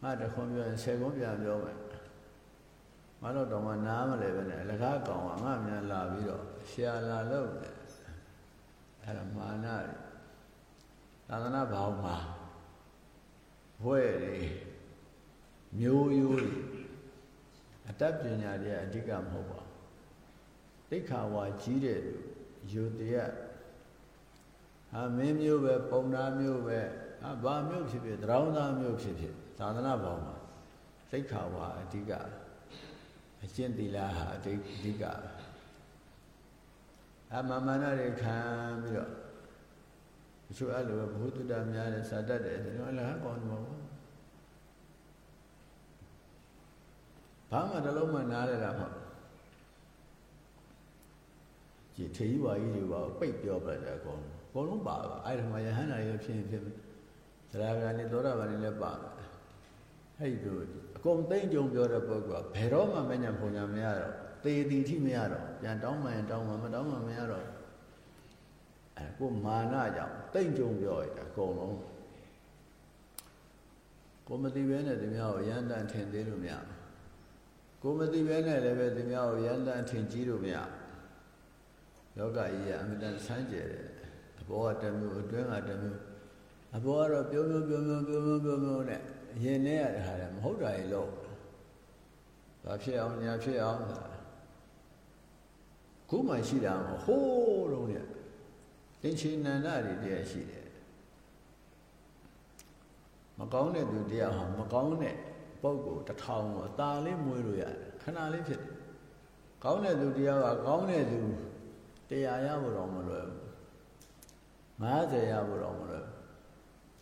ငါတခွန်ပြောရင်ဆယ်ခွန်ပြန်ပြောမယ် မတော့တော့မနားမလဲပဲနဲ့အလကားကောင်ကငါမြန်လာပြီးတော့ရှာလာလို့တယ်အဲ့ဒါမာနတွေသာသနာ့ဘောင်မှာဘွဲ့တွေမျိုးရိုးတွေအတတ်ပညာတွေအဓိကမဟုတ်ပါတိခါဝါကြီးတဲ့ယူတရဟာမင်းမျိုးပဲပုံနာမျိုးပဲဟာဘာမျိုးဖြစ်ဖြစ်တရောင်းသားမျိုးဖြစ်ဖြစ်သာသနာ့ဘောင်မှာသိခါဝါအဓိက အကျင့်သီလဟာအဓိအဓိကအမမနာတွေခံပြီးတော့အချို့အဲ့လိုဘုသူတ္တများတဲ့စာတတ်တယ်ကျွန်တော်လည်းကောင်းတယ်ပေါ့ဘာမှတလုံးမှနားရတာမဟုတ်ကြည်ထေကြီးပါကြီးတွေပါပိတ်ပြောပြတယ်အကုန်အကုန်လုံးပါပါအဲ့ဒီမှာယဟန္တာတွေဖြစ်ဖြစ်သရဂါနဲ့သောတာပန်တွေလည်းပါအဲ့ဒီအ ကုန်သိမ့်ကြုံပြောတဲ့ပုဂ္ဂိုလ်ကဘယ်တော့မှမညံပုံညာမရတော့သေသည်ထိမရတော့ပြန်တောင်းမှရင်တောင်းမှမတောင်းမှမရတော့အဲကိုမာနကြောင့်သိမ့်ကြုံပြောရတာအကုန်လုံးကိုမသိဘဲနဲ့ဒီများကိုရန်တန်ထင်သေးလို့မရကိုမသိဘဲနဲ့လည်းပဲဒီများကိုရန်တန်ထင်ကြီးလို့မရယောဂကြီးကအမြဲတမ်းဆန်းကျယ်တယ်သဘောကတစ်မျိုးအတွင်းကတစ်မျိုးအဘောကတော့ပြုံးပြုံးပြုံးပြုံးပြုံးပြုံးပြုံးနဲ့ နဲ့ရင်ထဲရတဲ့ဟာလည်းမဟုတ်တာကြီးလို့ဘာဖြစ်အောင်ညာဖြစ်အောင်ခုမှရှိတာမဟိုးလုံးနဲ့တင်ချင်နန္ဒတွေတရားရှိတယ်မကောင်းတဲ့သူတရားဟာမကောင်းတဲ့ပုဂ္ဂိုလ်တစ်ထောင်ကိုအသာလေးမွေးလို့ရတယ်ခဏလေးဖြစ်တယ်ကောင်းတဲ့သူတရားကကောင်းတဲ့သူတရားရဖို့တော့မလွယ်ဘူး90ရဖို့တော့မလွယ်ဘူး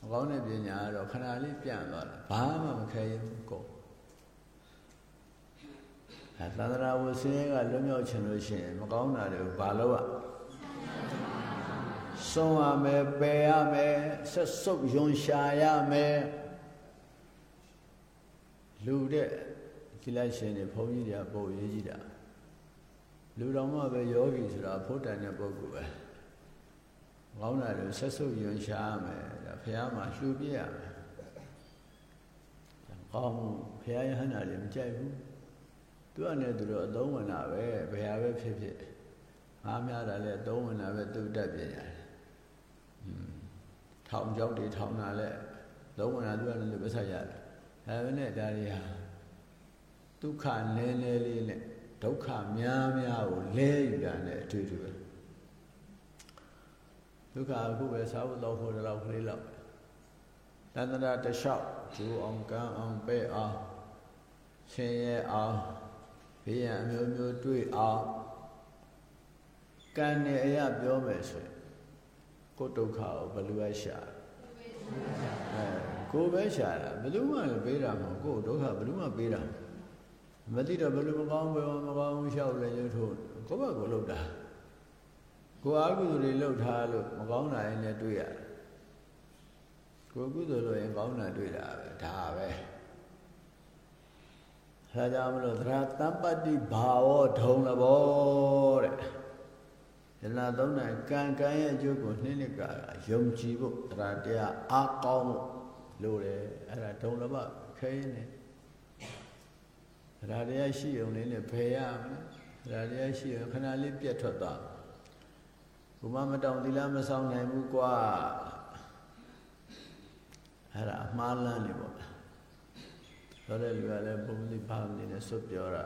မကောင်းတဲ့ပညာကတော့ခဏလေးပြန့်သွားတယ်ဘာမှမခဲရင်ကိုအဲသန္တရာဝဆင်းရဲကလွတ်မြောက်ချင်လို့ရှိရင်မကောင်းတာတွေကိုဘာလို့อ่ะဆုံးရမယ်ပယ်ရမယ်ဆက်စုပ်ယွန်ရှာရမယ်လူတဲ့ကိလရှင်တွေဘုန်းကြီးတွေကပုံရေးကြည့်တာလူတော်မှပဲယောဂီဆိုတာဖို့တန်တဲ့ပုဂ္ဂိုလ်ပဲ ကောင်းတာတွေဆက်စုပ်ယွန်ရှာရမယ်ဒါဘုရားမှာလှူပြရမယ်ကောင်းဘုရားယဟန္တာတွေမကြိုက်ဘူးသူကလည်းသူတို့အသုံးဝင်တာပဲဘယ်ဟာပဲဖြစ်ဖြစ်ငါများတာလည်းအသုံးဝင်တာပဲသူတတ်ပြညာထောင်ကြောက်တွေထောင်တာလည်းသုံးဝင်တာသူကလည်းပဲဆက်ရတယ်ဒါပဲနဲ့ဒါတွေဟာဒုက္ခနည်းနည်းလေးနဲ့ဒုက္ခများများကိုလဲယူတာနဲ့အတွေ့အတွေ့ ဒုက္ခအခုပဲသာဝတ္တောဟိုတလောက်ကလေးလောက်တန္တရာတလျှောက်ဂျူအောင်ကန်းအောင်ပဲ့အောင်ရှင်ရဲ့အောင်ဘေးရန်အမျိုးမျိုးတွေ့အောင်ကံနဲ့အရာပြောမယ်ဆိုရင်ကိုဒုက္ခကိုဘယ်လိုပဲရှာအဲကိုပဲရှာတာဘယ်သူမှလည်းပေးတာမဟုတ်ကိုဒုက္ခဘယ်သူမှပေးတာမသိတော့ဘယ်လိုမကောင်းဘယ်မကောင်းရှောက်လည်းရုပ်ထုတ်ကိုယ့်ဘက်ကိုလှုပ်တာ ကိုအာကုသိုလ်တွေလှုပ်ထားလို့မကောင်းတာရင်လည်းတွေ့ရတယ်ကိုကုသိုလ်လို့ရင်ကောင်းတာတွေ့တာပဲဒါပဲဒါကြောင့်မလို့သရတမ္ပတ္တိဘာဝဒုံလဘောတဲ့ယနာသုံးနိုင်ကံကံရဲ့အကျိုးကိုနှိမ့်နစ်ကယုံကြည်ဖို့သရတရားအားကောင်းဖို့လိုတယ်အဲ့ဒါဒုံလဘခဲနေသရတရားရှိုံလေးနဲ့ဖယ်ရမယ်သရတရားရှိုံခဏလေးပြတ်ထွက်သွား ဘုမမတောင်သီလမဆောင်နိုင်ဘူးကွာအဲ့ဒါအမှားလန်းနေပေါ့ဆိုတဲ့လူကလည်းဘုံသီဖာနေနဲ့စွတ်ပြောတာ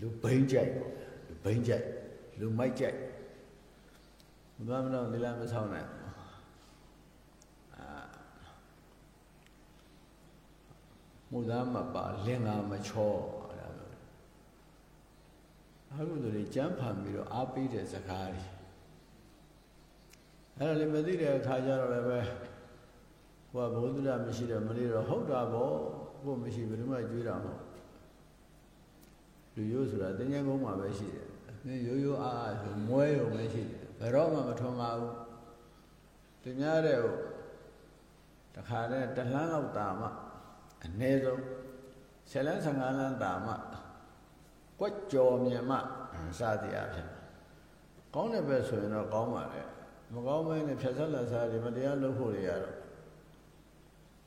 လူဘိန်းကြိုက်ပေါ့လူဘိန်းကြိုက်လူမိုက်ကြိုက်ဘုမမတောင်သီလမဆောင်နိုင်အာမူသားမပါလင်္ကာမချောအဲ့ဒါပဲအခုဆိုရင်ကြမ်းဖန်ပြီးတော့အားပေးတဲ့စကားတွေ အဲ့ဒါလည်းမသိတဲ့အခါကျတော့လည်းပဲဟိုကဘုဒ္ဓရမရှိတယ်မလေးတော့ဟုတ်တာပေါ့ကိုမရှိဘယ်သူမှကြွေးတာမဟုတ်လူရိုးဆိုတာတင်းကျင်းကုန်းမှာပဲရှိတယ်။ဒီရိုးရိုးအားအားဆိုမွဲရုံပဲရှိတယ်။ဘယ်တော့မှမထွန်ပါဘူး။သူများတဲ့ဟိုတခါနဲ့တလှမ်းလောက်တာမှအနည်းဆုံးဆယ်လန်း15လန်းတာမှကွက်ကြော်မြင်မှစသည်အဖြစ်ကောင်းတဲ့ဘက်ဆိုရင်တော့ကောင်းပါလေ မကောင်းမဲနဲ့ဖြတ်ဆက်လက်စားတွေမတရားလုပ်ဖို့တွေရတော့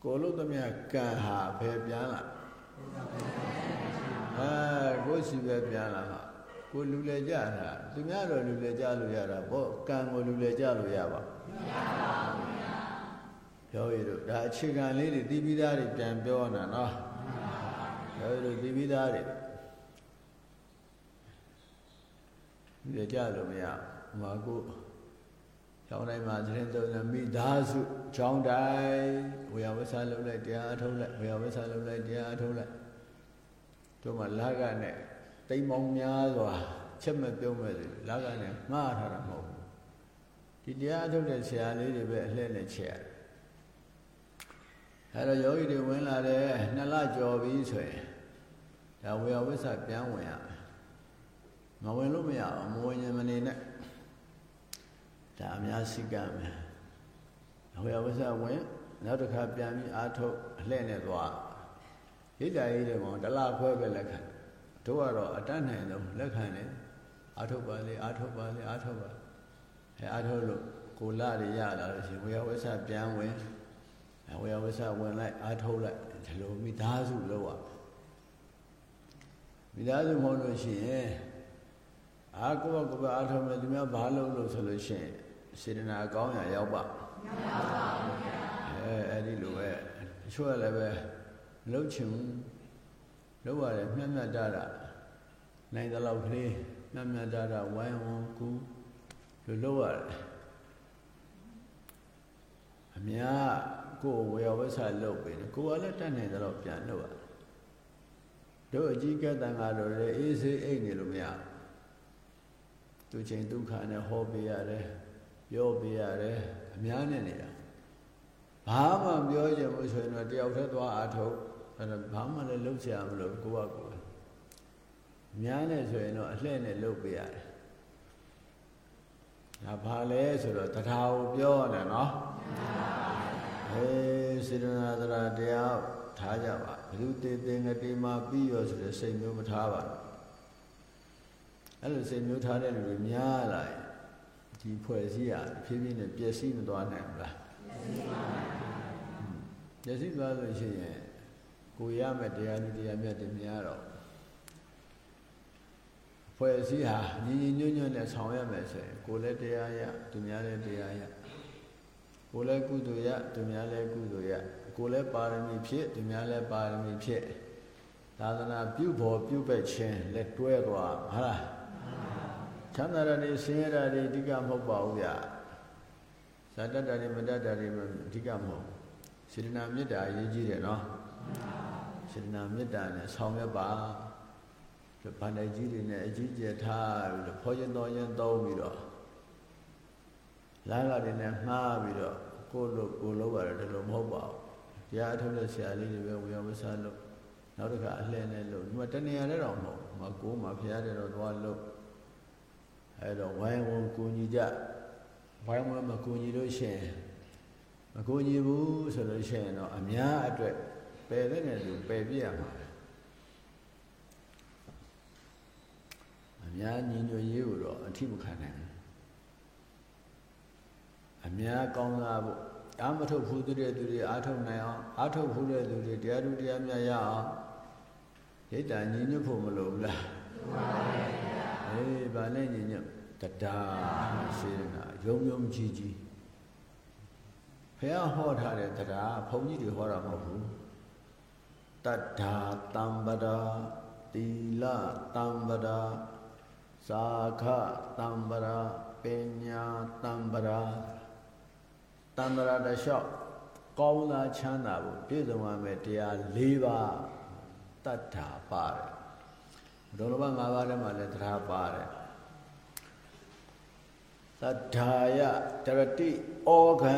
ကိုလို့သမျှကံဟာဘယ်ပြန်လာအဲကိုရှိပဲပြန်လာမှာကိုလူလေကြတာသူများတော့လူလေကြလို့ရတာပေါ့ကံကိုလူလေကြလို့ရပါမရပါဘူးဗျာပြောရတော့ဒါအခြေခံလေးတွေသိပြီးသားတွေပြန်ပြောနေတာနော်ပြောရတော့သိပြီးသားတွေလူလေကြလို့မရဘူးမှာကို ကျောင်းတိုင်းမှာသတင်းသုံးတဲ့မိသားစုကျောင်းတိုင်းဝေယဝဆလုံးလိုက်တရားအထုတ်လိုက်ဝေယဝဆလုံးလိုက်တရားအထုတ်လိုက်တို့မှလာကနဲ့တိမ်မောင်များစွာချက်မဲ့ပြုံးမဲ့လေလာကနဲ့မှားထားတာမဟုတ်ဘူးဒီတရားအထုတ်တဲ့ဆရာလေးတွေပဲအလှည့်နဲ့ချက်ရတယ်အဲတော့ယောဂီတွေဝင်လာတယ်နှစ်လကျော်ပြီဆိုရင်ဒါဝေယဝဆပြန်ဝင်ရမဝင်လို့မရဘူးမဝင်ရင်မနေနဲ့ ဒါအများစိကံပဲဟိုရဝဆဝင်နောက်တစ်ခါပြန်ပြီးအာထုတ်အလှဲ့နဲ့သွားရိတ်တာရေးတယ်ပေါ့တလားခွဲပဲလက်ခံတို့ကတော့အတတ်နိုင်ဆုံးလက်ခံတယ်အာထုတ်ပါလေအာထုတ်ပါလေအာထုတ်ပါအဲအာထုတ်လို့ကိုလာတွေရလာလို့ရှိရင်ဝေယဝဆပြန်ဝင်ဝေယဝဆဝင်လိုက်အာထုတ်လိုက်ဒီလိုမိသားစုလောက်ရမိသားစုမဟုတ်လို့ရှိရင်အာကိုယ့်ဘကိုယ်ပဲအာထုတ်မယ်သူများဘာလုပ်လို့ဆိုလို့ရှိရင် စေတနာကောင်းရာရောက်ပါမရောက်ပါဘူးဗျာအဲအဲ့ဒီလိုပဲတချို့ကလည်းပဲလှုပ်ချင်လှုပ်ရတယ်မျက်မျက်တတာနိုင်တဲ့လောက်ကလေးမျက်မျက်တတာဝိုင်းဝန်းကူလိုလှုပ်ရတယ်အများကိုယ်ဝေယဝဆလှုပ်ပြီးကိုယ်ကလည်းတတ်နိုင်တဲ့လောက်ပြန်လှုပ်ရတယ်တို့အကြီးကဲတန်ဃာတော်တွေအေးစေးအိတ်နေလို့မရသူချိန်ဒုက္ခနဲ့ဟောပေးရတယ် ပြောပေးရတယ်အများနဲ့နေတာဘာမှပြောကြမို့ဆိုရင်တော့တယောက်တည်းသွားအားထုတ်အဲ့ဒါဘာမှလည်းလုပ်ချင်မလို့ကိုယ့်ဘကိုယ်အများနဲ့ဆိုရင်တော့အလှဲ့နဲ့လုပ်ပေးရတယ်ဒါဘာလဲဆိုတော့တရားကိုပြောရတယ်နော်ဟေးစေတနာတရားတရားထားကြပါဘယ်သူတည်တည်ငတိမှာပြီးရောဆိုတဲ့စိတ်မျိုးမထားပါဘူးအဲ့လိုစိတ်မျိုးထားတဲ့လူတွေများလာရင် ဒီဖွဲ့စည်းရဖြည်းဖြည်းနဲ့ပျက်စီးမသွားနိုင်ဘူးလားပျက်စီးသွားလို့ရှိရင်ကိုရမယ်တရားလူတရားမြတ်တွေများတော့ဖွဲ့စည်းဟာညီညီညွတ်ညွတ်နဲ့ဆောင်ရမယ်ဆိုရင်ကိုလည်းတရားရသူများလည်းတရားရကိုလည်းကုသိုလ်ရသူများလည်းကုသိုလ်ရကိုလည်းပါရမီဖြစ်သူများလည်းပါရမီဖြစ်သာသနာပြုဖို့ပြုပက်ခြင်းလက်တွဲသွားဟုတ်လား ချမ်းသာရတွေဆင်းရဲတာတွေအဓိကမဟုတ်ပါဘူးဗျာဇာတတ္တတွေမတ္တတာတွေအဓိကမဟုတ်စေတနာမေတ္တာအရေးကြီးတယ်နော်စေတနာမေတ္တာနဲ့ဆောင်ရွက်ပါဗန္ဒကြီးတွေနဲ့အကြီးကျယ်ထားပြီးတော့ဖောရင်တော်ရင်သုံးပြီးတော့လာလာတွေနဲ့ငှားပြီးတော့ကိုလို့ကိုလို့ရတယ်ဒီလိုမဟုတ်ပါဘူးတရားအထုတ်တဲ့ဆရာလေးတွေပဲဝေယဝဆလို့နောက်တစ်ခါအလှည့်နဲ့လို့ဒီမှာတဏှာလည်းတော့မဟုတ်မကိုးမှာဖရားတဲ့တော့သွားလို့ အဲတော့ဝိုင်းဝန်းကူညီကြဝိုင်းဝန်းမကူညီလို့ရှိရင်မကူညီဘူးဆိုလို့ရှိရင်တော့အများအတွက်ပယ်တဲ့နယ်သူပယ်ပြရမှာအများညီညွတ်ရေးကိုတော့အထိမခံနိုင်ဘူးအများကောင်းစားဖို့အာမထုတ်ဖူးတဲ့သူတွေအာထုတ်နိုင်အောင်အာထုတ်ဖူးတဲ့သူတွေတရားသူတရားမြတ်ရအောင်ဒိဋ္ဌာညီညွတ်ဖို့မလိုဘူးလားမှန်ပါဗျာ အေးဗာနဲ့ညီညွတ်တရားစေနာယုံယုံကြည်ကြည်ဘုရားဟောထားတဲ့တရားဘုန်းကြီးတွေဟောတာမဟုတ်ဘူးတတ္ထာတံပဒာတိလတံပဒာသာခတံပရာပညာတံပရာတံပရာတလျှောက်ကောင်းသာချမ်းသာဖို့ပြည့်စုံရမယ်တရား၄ပါးတတ္ထာပါတယ် ဒုလဘ၅ပါးထဲမှာလည်းတရားပါတယ်သတ္ထာယတရတိဩဃံ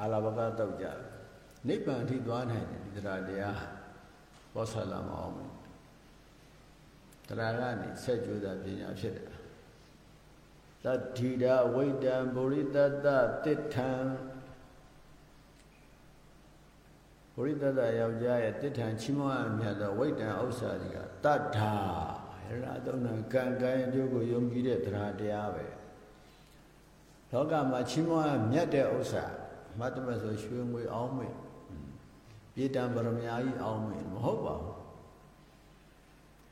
အာလဘကတောက်ကြနိဗ္ဗာန်အထိသွားနိုင်တယ်ဒီတရားတရားဘောဆလာမအောင်တရားကနေဆက်ကြိုးတာပညာဖြစ်တယ်သတ္ထိတာဝိတံပုရိတတတိထံ ပုရိတတယောက်ျားရဲ့တိထံချီးမွမ်းအမြတ်သောဝိတံဥစ္စာတွေကတတ္ထာရဏသုံးနာကံကံအကျိုးကိုယုံကြည်တဲ့တရားတရားပဲလောကမှာချီးမွမ်းမြတ်တဲ့ဥစ္စာမတ်တမဆိုရွှေငွေအောင်းမွေပြေတံဗရမ ्या ကြီးအောင်းမွေမဟုတ်ပါဘူး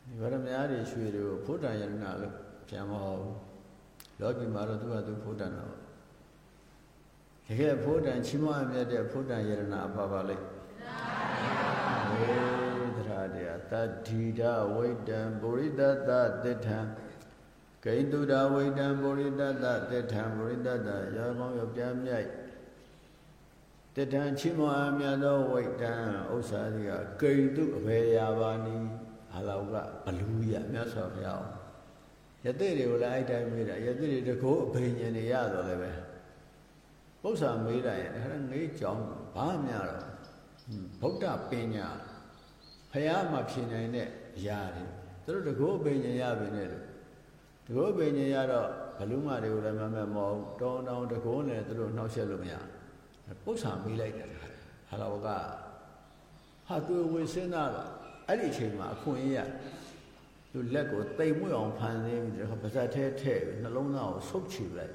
ဒီဗရမ ्या တွေရွှေတွေကိုဖုဒ္ဒံယရဏလို့ပြန်မဟုတ်ဘူးလောကီမှာတော့သူကသူဖုဒ္ဒံတော့တကယ်ဖုဒ္ဒံချီးမွမ်းမြတ်တဲ့ဖုဒ္ဒံယရဏအပါပါလိုက် ဝေဒရာတရားတတ္ထိဒဝိတံပုရိတတတိထံဂိတုဒဝိတံပုရိတတတိထံပုရိတတရောကောင်းရောပြမြတ်တတံချီးမွမ်းအမြတ်သောဝိတံဥစ္စာတွေကဂိတုအဘေရာပါနီအလောကဘလူရမြတ်စွာဘုရားယသိတွေကိုလည်းအဲ့တိုင်းမေးတာယသိတွေတကောအဘိညာဉ်တွေရတော့လည်းပဲပု္ပ္ပာမေးတာရဲ့ဒါငေးကြောင်းဘာမှမရတော့ ဗုဒ္ဓပညာဖះမှာဖြေနိုင်တဲ့အရာတွေသူတို့တကောအဘိညာဉ်ရပြီနဲ့လို့တကောအဘိညာဉ်ရတော့ဘလူမတွေကိုလည်းမမဲ့မဟုတ်တောင်းတောင်းတကောနဲ့သူတို့နှောက်ယှက်လို့မရဘူးပု္ပ္ပာမေးလိုက်တယ်ဟာလောကဟာသူဝေစင်းသားတော့အဲ့ဒီအချိန်မှာအခွင့်အရေးသူလက်ကိုတိမ်မွေ့အောင်ဖန်ဆင်းပြီးတော့ပါဇက်ထဲထည့်ပြီးနှလုံးသားကိုဆုပ်ချလိုက်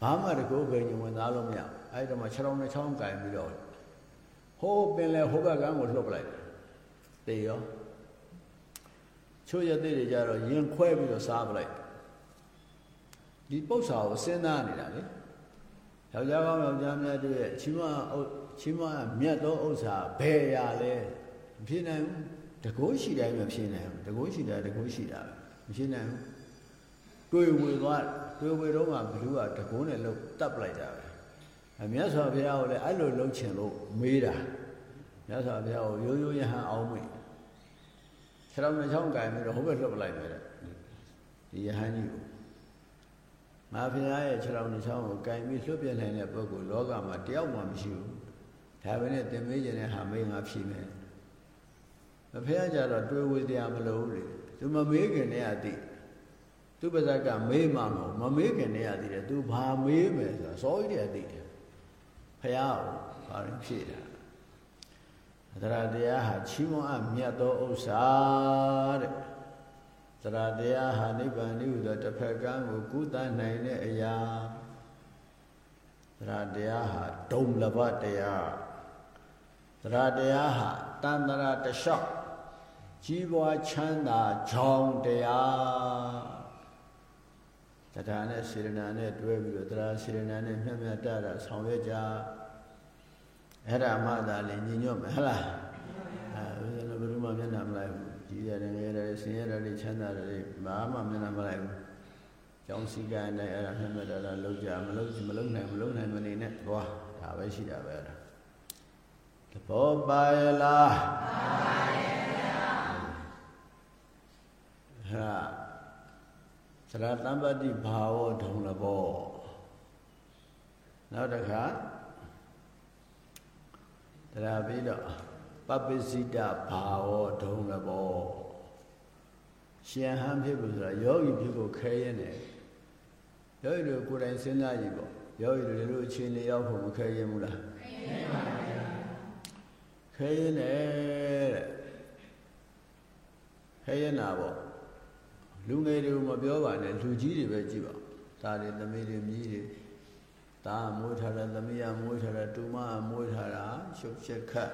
ဘာမှတကောဘယ်ညဝင်သားလို့မရအဲ့ဒီမှာခြေထောက်နဲ့ချောင်းကင်ပြီးတော့ ဟိုးပင်လဲဟိုဘက်ကန်းကိုလှုပ်ပလိုက်တေရောချိုးရသေးတွေကြတော့ရင်ခွဲပြီးတော့စားပလိုက်ဒီပု္ပ္ပာကိုစဉ်းစားနေတာလေယောက်ျားကောင်းယောက်ျားများတို့ရဲ့ချီးမွမ်းချီးမွမ်းမြတ်သောဥစ္စာဘယ်ရလဲမဖြစ်နိုင်ဘူးတကိုးရှိတိုင်းမဖြစ်နိုင်ဘူးတကိုးရှိတာတကိုးရှိတာမဖြစ်နိုင်ဘူးတွေ့ဝေသွားတွေ့ဝေတော့မှဘလူကတကိုးနဲ့လှုပ်တပ်လိုက်တာပဲအ မြတ်စွာဘုရားကိုလည်းအဲ့လိုလှုပ်ချင်လို့မေးတာမြတ်စွာဘုရားကိုရိုးရိုးရဟန်းအောင်မေးခြေတော်နှချောင်းကင်ပြီးတော့ဟိုဘက်လှုပ်လိုက်တယ်ဒီယဟန်ကြီးကိုငါဘုရားရဲ့ခြေတော်နှချောင်းကိုကင်ပြီးလွတ်ပြနိုင်တဲ့ပုဂ္ဂိုလ်လောကမှာတယောက်မှမရှိဘူးဒါပဲနဲ့သင်မေးခြင်းနဲ့ဟာမေးငါဖြေမယ်မဖះကြတော့တွေးဝေတရားမလို့လေသူမမေးခင်တည်းကသိသူပါဇက်ကမေးမှမဟုတ်မမေးခင်တည်းကသိတယ်သူဘာမေးမယ်ဆိုတော့စောကြီးတည်းကသိတယ် ဖះကိုဘာလို့ဖြေတာသရတရားဟာချီးမွမ်းအမြတ်သောဥစ္စာတဲ့သရတရားဟာနိဗ္ဗာန်ဤဟူသောတစ်ဖက်ကံကိုကုသနိုင်တဲ့အရာသရတရားဟာဒုံလဘတရားသရတရားဟာတန်တရာတလျှောက်ကြီးပွားချမ်းသာကြောင်းတရား တရားနဲ့စေရနာနဲ့တွဲပြီးတော့တရားစေရနာနဲ့မျှမျှတတာဆောင်ရွက်ကြအဲ့ဒါမှသာလေညီညွတ်မယ်ဟုတ်လားအဲဘယ်လိုဘယ်လိုမှမျက်နှာမလိုက်ဘူးကြီးရတယ်ငယ်ရတယ်ဆင်းရဲတယ်ချမ်းသာတယ်ဘာမှမျက်နှာမလိုက်ဘူးကျောင်းစည်းကမ်းနဲ့အဲ့ဒါမျှမျှတတာလုပ်ကြမလုပ်မလုပ်နိုင်မလုပ်နိုင်မနေနဲ့သွားဒါပဲရှိတာပဲအဲ့ဒါသဘောပါရဲ့လားပါရဲ့ဟာ သရတံပတိဘာဝဒုံလဘောနောက်တစ်ခါတရားပြီးတော့ပပ္ပစိတဘာဝဒုံလဘောရှင်ဟန်ဖြစ်ဖို့ဆိုတာယောဂီဖြစ်ဖို့ခဲရင်တယ်ယောဂီတို့ကိုယ်တိုင်စဉ်းစားကြည့်ပေါ့ယောဂီတို့တို့အခြေအနေရောက်ဖို့မခဲရင်ဘူးလားခဲရင်ပါဗျာခဲရင်တယ်တဲ့ခဲရင်တာပေါ့ လူငယ်တွေကိုမပြောပါနဲ့လူကြီးတွေပဲကြည့်ပါဒါတွေသမီးတွေမြည်တွေဒါမွေးထားတာသမီးကမွေးထားတာတူမကမွေးထားတာရှုပ်ချက်ခတ်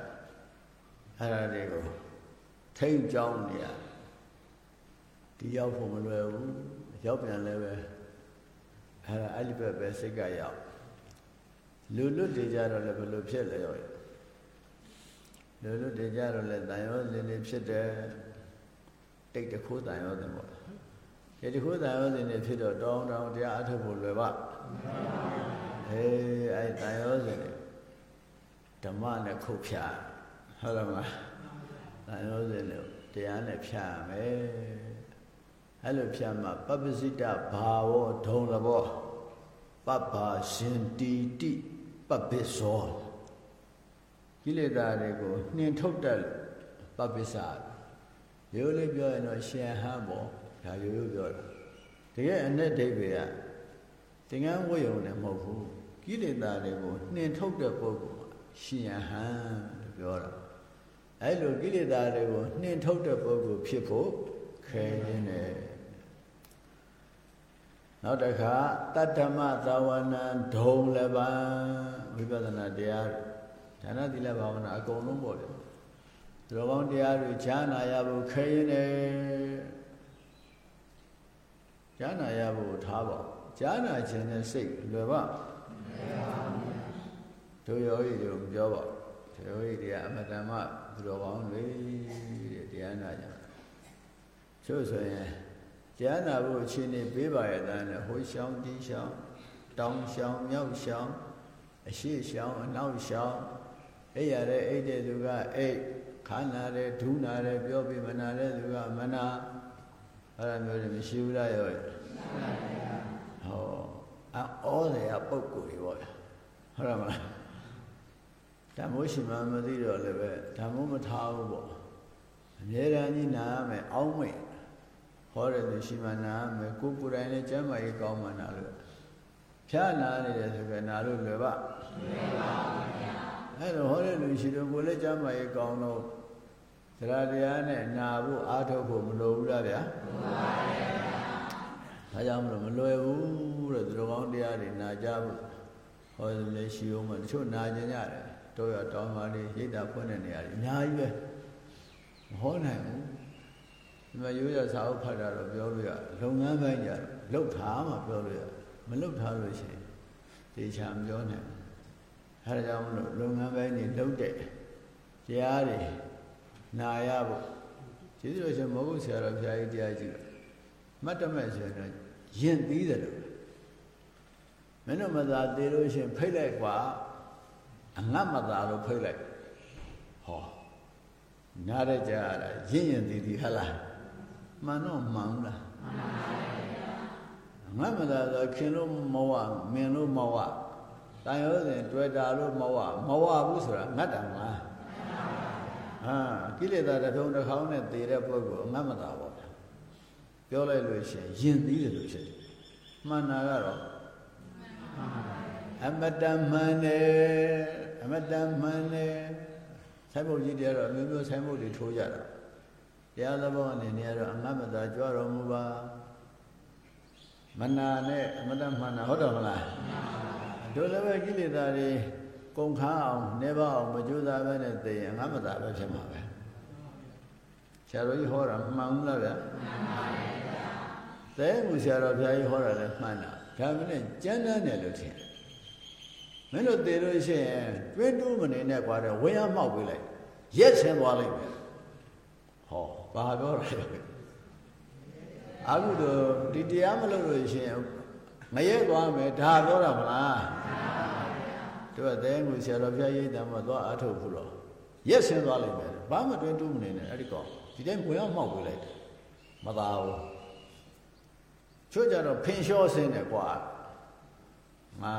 အဲ့ဒါတွေကိုထိမ့်ကြောင်းနေရဒီရောက်ဖို့မလွယ်ဘူးရောက်ပြန်လည်းပဲအဲ့ဒါအဲ့ဒီဘက်ပဲစိတ်ကရောက်လူလွတ်တွေကြတော့လည်းဘယ်လိုဖြစ်လဲရောလူလွတ်တွေကြတော့လည်းတန်ရောစင်တွေဖြစ်တယ်တိတ်တခိုးတန်ရောတယ်ပေါ့ ဒီတခုသာရောစဉ်နေဖြစ်တော့တောင်းတောင်းတရားအထုတ်ဖို့လွယ်ပါအေးအဲ့တန်ရောစဉ်နေဓမ္မနဲ့ခုတ်ဖြာဟုတ်လားမတန်ရောစဉ်နေတရားနဲ့ဖြာမယ်အဲ့လိုဖြာမှာပပ္ပစိတဘာဝဒုံလဘောပပ္ပါရှင်တီတိပပစ္စောကိလေသာတွေကိုနှင်ထုတ်တတ်ပပစ္စာရိုးလေးပြောရင်တော့ရှင်ဟန်ပေါ့ ဒါရိုးရိုးပြောတာတကယ်အ내ဒိဗေကသင်္ကန်းဝတ်ရုံနဲ့မဟုတ်ဘူးကိလေသာတွေကိုနှင်ထုတ်တဲ့ပုဂ္ဂိုလ်ရှင်ဟန်လို့ပြောတာအဲ့လိုကိလေသာတွေကိုနှင်ထုတ်တဲ့ပုဂ္ဂိုလ်ဖြစ်ဖို့ခဲရင်းတယ်နောက်တစ်ခါတတ္တမသဝနံဒုံလပံဝိပဿနာတရားဒါနသီလဘာဝနာအကုန်လုံးပေါ့လေသူတော်ကောင်းတရားတွေဈာနာရဖို့ခဲရင်းတယ် ဈာနာရဖို့ထားပါဈာနာခြင်းနဲ့စိတ်လွယ်ပါတို့ယောဂီတို့ပြောပါတို့ယောဂီတွေကအမတန်မှသူတော်ကောင်းတွေတဲ့တရားနာကြချို့ဆိုရင်ကြားနာဖို့အချိန်နေပေးပါရဲ့တန်းနဲ့ဟိုရှောင်းဒီရှောင်းတောင်ရှောင်းမြောက်ရှောင်းအရှိရှောင်းအနောက်ရှောင်းအဲ့ရတဲ့အိတ်တဲ့သူကအိတ်ခါနာတဲ့ဒူးနာတဲ့ပြောပြီးမနာတဲ့သူကမနာ အဲ့ဒါမျိုးတွေမရှိဘူးလားရောဟောအော်တယ်ပုဂ္ဂိုလ်တွေပေါ့ဟုတ်တယ်မလားဓမ္မိုးရှိမှမသိတော့လည်းပဲဓမ္မိုးမထားဘူးပေါ့အမြဲတမ်းကြီးနာရမယ်အောင်းမိတ်ဟောတယ်သူရှိမှနာရမယ်ကိုကိုယ်တိုင်လည်းကျမ်းမာရေးကောင်းမှနာလို့ဖြားနာနေတယ်ဆိုကြနာလို့လွယ်ပါလွယ်ပါဘူးဗျာအဲ့တော့ဟောတဲ့လူရှိတော့ကိုယ်လည်းကျမ်းမာရေးကောင်းတော့ တရားတရားနဲ့နာဖို့အားထုတ်ဖို့မလိုဘူးလားဗျာမလိုပါဘူးဗျာဒါကြောင့်မလို့မလွယ်ဘူးတဲ့သူတော်ကောင်းတရားတွေနာကြဖို့ဟောတယ်လည်းရှိအောင်မတချို့နာကျင်ကြတယ်တော့ရတောင်းပါလေရိတ်တာဖွင့်တဲ့နေရာတွေအများကြီးပဲမဟောနိုင်ဘူးဒီမှာရိုးရစာအုပ်ဖတ်တာတော့ပြောလို့ရလုပ်ငန်းပိုင်းကြလှုပ်ထားမှပြောလို့ရမလှုပ်ထားလို့ရှိရင်တေချာမပြောနိုင်ဘူးအဲဒါကြောင့်မလို့လုပ်ငန်းပိုင်းတွေလှုပ်တဲ့တရားတွေ နာရဖို့ကျေးဇူးတော်ရှင်မောဂုဆရာတော်ဘုရားကြီးတရားကြည့်တော့မတ်တမဲ့ဆိုရင်ယဉ်သီးတယ်လို့မင်းတို့မသာသေးလို့ရှင်ဖိတ်လိုက်ကွာအငတ်မသာလို့ဖိတ်လိုက်ဟောနားရကြရတာရင့်ရင်တည်တည်ဟလားမှန်တော့မှန်လားမှန်ပါဗျာငတ်မသာဆိုခင်လို့မဝမင်းလို့မဝတန်ရောစဉ်တွေ့တာလို့မဝမဝဘူးဆိုတာငတ်တယ်မလား ဟာကိလေသာတစ်ထုံတစ်ခေါင်းနဲ့တည်တဲ့ပုဂ္ဂိုလ်အငတ်မသာပေါ့ဗျာပြောလိုက်လို့ရှိရင်ယဉ်သီးတယ်လို့ဖြစ်တယ်မှန်တာကတော့အမတမှန်တယ်အမတမှန်တယ်ဆိုင်ဘုတ်ကြီးတရားတော့အမျိုးမျိုးဆိုင်ဘုတ်တွေထိုးကြတာတရားသဘောအနေနဲ့ကတော့အငတ်မသာကြွတော်မူပါမနာနဲ့အမတမှန်တာဟုတ်တယ်မလားတို့လည်းပဲကိလေသာတွေ ကုန်ခန်းအောင်နေပါအောင်မကြိုးစားပဲနဲ့သိရင်ငါမသာပဲဖြစ်မှာပဲဆရာတော်ကြီးဟောတာမှန်ဘူးလားဗျာမှန်ပါဗျာသဲမှုဆရာတော်ဘုရားကြီးဟောတာလည်းမှန်တာဒါမနဲ့ကျမ်းတမ်းတယ်လို့ထင်မင်းတို့သေလို့ရှိရင်တွင်းတူးမနေနဲ့ကွာတဲ့ဝင်းရမောက်ပေးလိုက်ရက်ဆင်းသွားလိုက်မယ်ဟောဘာပြောတာလဲအခုတော့ဒီတရားမလုပ်လို့ရှိရင်မရဲသွားမယ်ဒါပြောတာမလား တို့ကသဲငူဆရာတော်ဘုရားရိတ်တံမှာသွားအားထုတ်ဘူးတော့ရက်ဆင်းသွားလိုက်မယ်ဘာမှတွင်တူးမနေနဲ့အဲ့ဒီကောင်ဒီတိုင်းဝင်အောင်မှောက်ပေးလိုက်တယ်မသာဘူးချို့ကြတော့ဖင်လျှောဆင်းတယ်ကွာငါ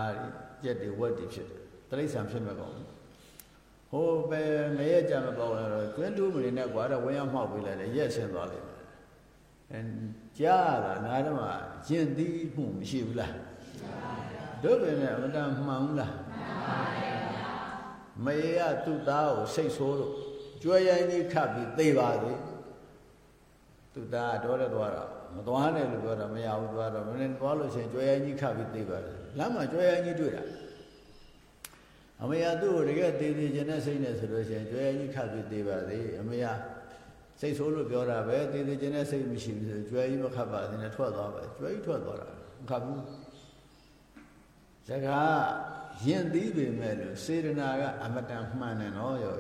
ရက်တွေဝက်တွေဖြစ်တယ်တိရစ္ဆာန်ဖြစ်မဲ့ကောင်ဟိုပဲငရဲကြမပေါ့တော့တွင်တူးမနေနဲ့ကွာတော့ဝင်အောင်မှောက်ပေးလိုက်တယ်ရက်ဆင်းသွားလိုက်မယ်အဲကြားတာနားတော့ယဉ်သီးမှုမရှိဘူးလား တို့ပဲနဲ့အမတန်မှန်ဘူးလားမေရသူ့သားကိုစိတ်ဆိုးလို့ကြွယ်ရိုင်းကြီးခတ်ပြီးသေပါသေးသူ့သားတော့လည်းသွားတော့မသွားနဲ့လို့ပြောတာမရဘူးသွားတော့မင်းသွားလို့ရှိရင်ကြွယ်ရိုင်းကြီးခတ်ပြီးသေပါတယ်လမ်းမှာကြွယ်ရိုင်းကြီးတွေ့တာအမေရသူ့ကိုတကယ်သေသေးခြင်းနဲ့စိတ်နဲ့ဆိုလို့ရှိရင်ကြွယ်ရိုင်းကြီးခတ်ပြီးသေပါသေးအမေရစိတ်ဆိုးလို့ပြောတာပဲသေသေးခြင်းနဲ့စိတ်မရှိဘူးဆိုကြွယ်ကြီးမခတ်ပါသေးနဲ့ထွက်သွားပါကြွယ်ကြီးထွက်သွားတာမခတ်ဘူး စကားယဉ်သီးပေမဲ့လို့စေရနာကအမတန်မှန်တယ်နော်ယော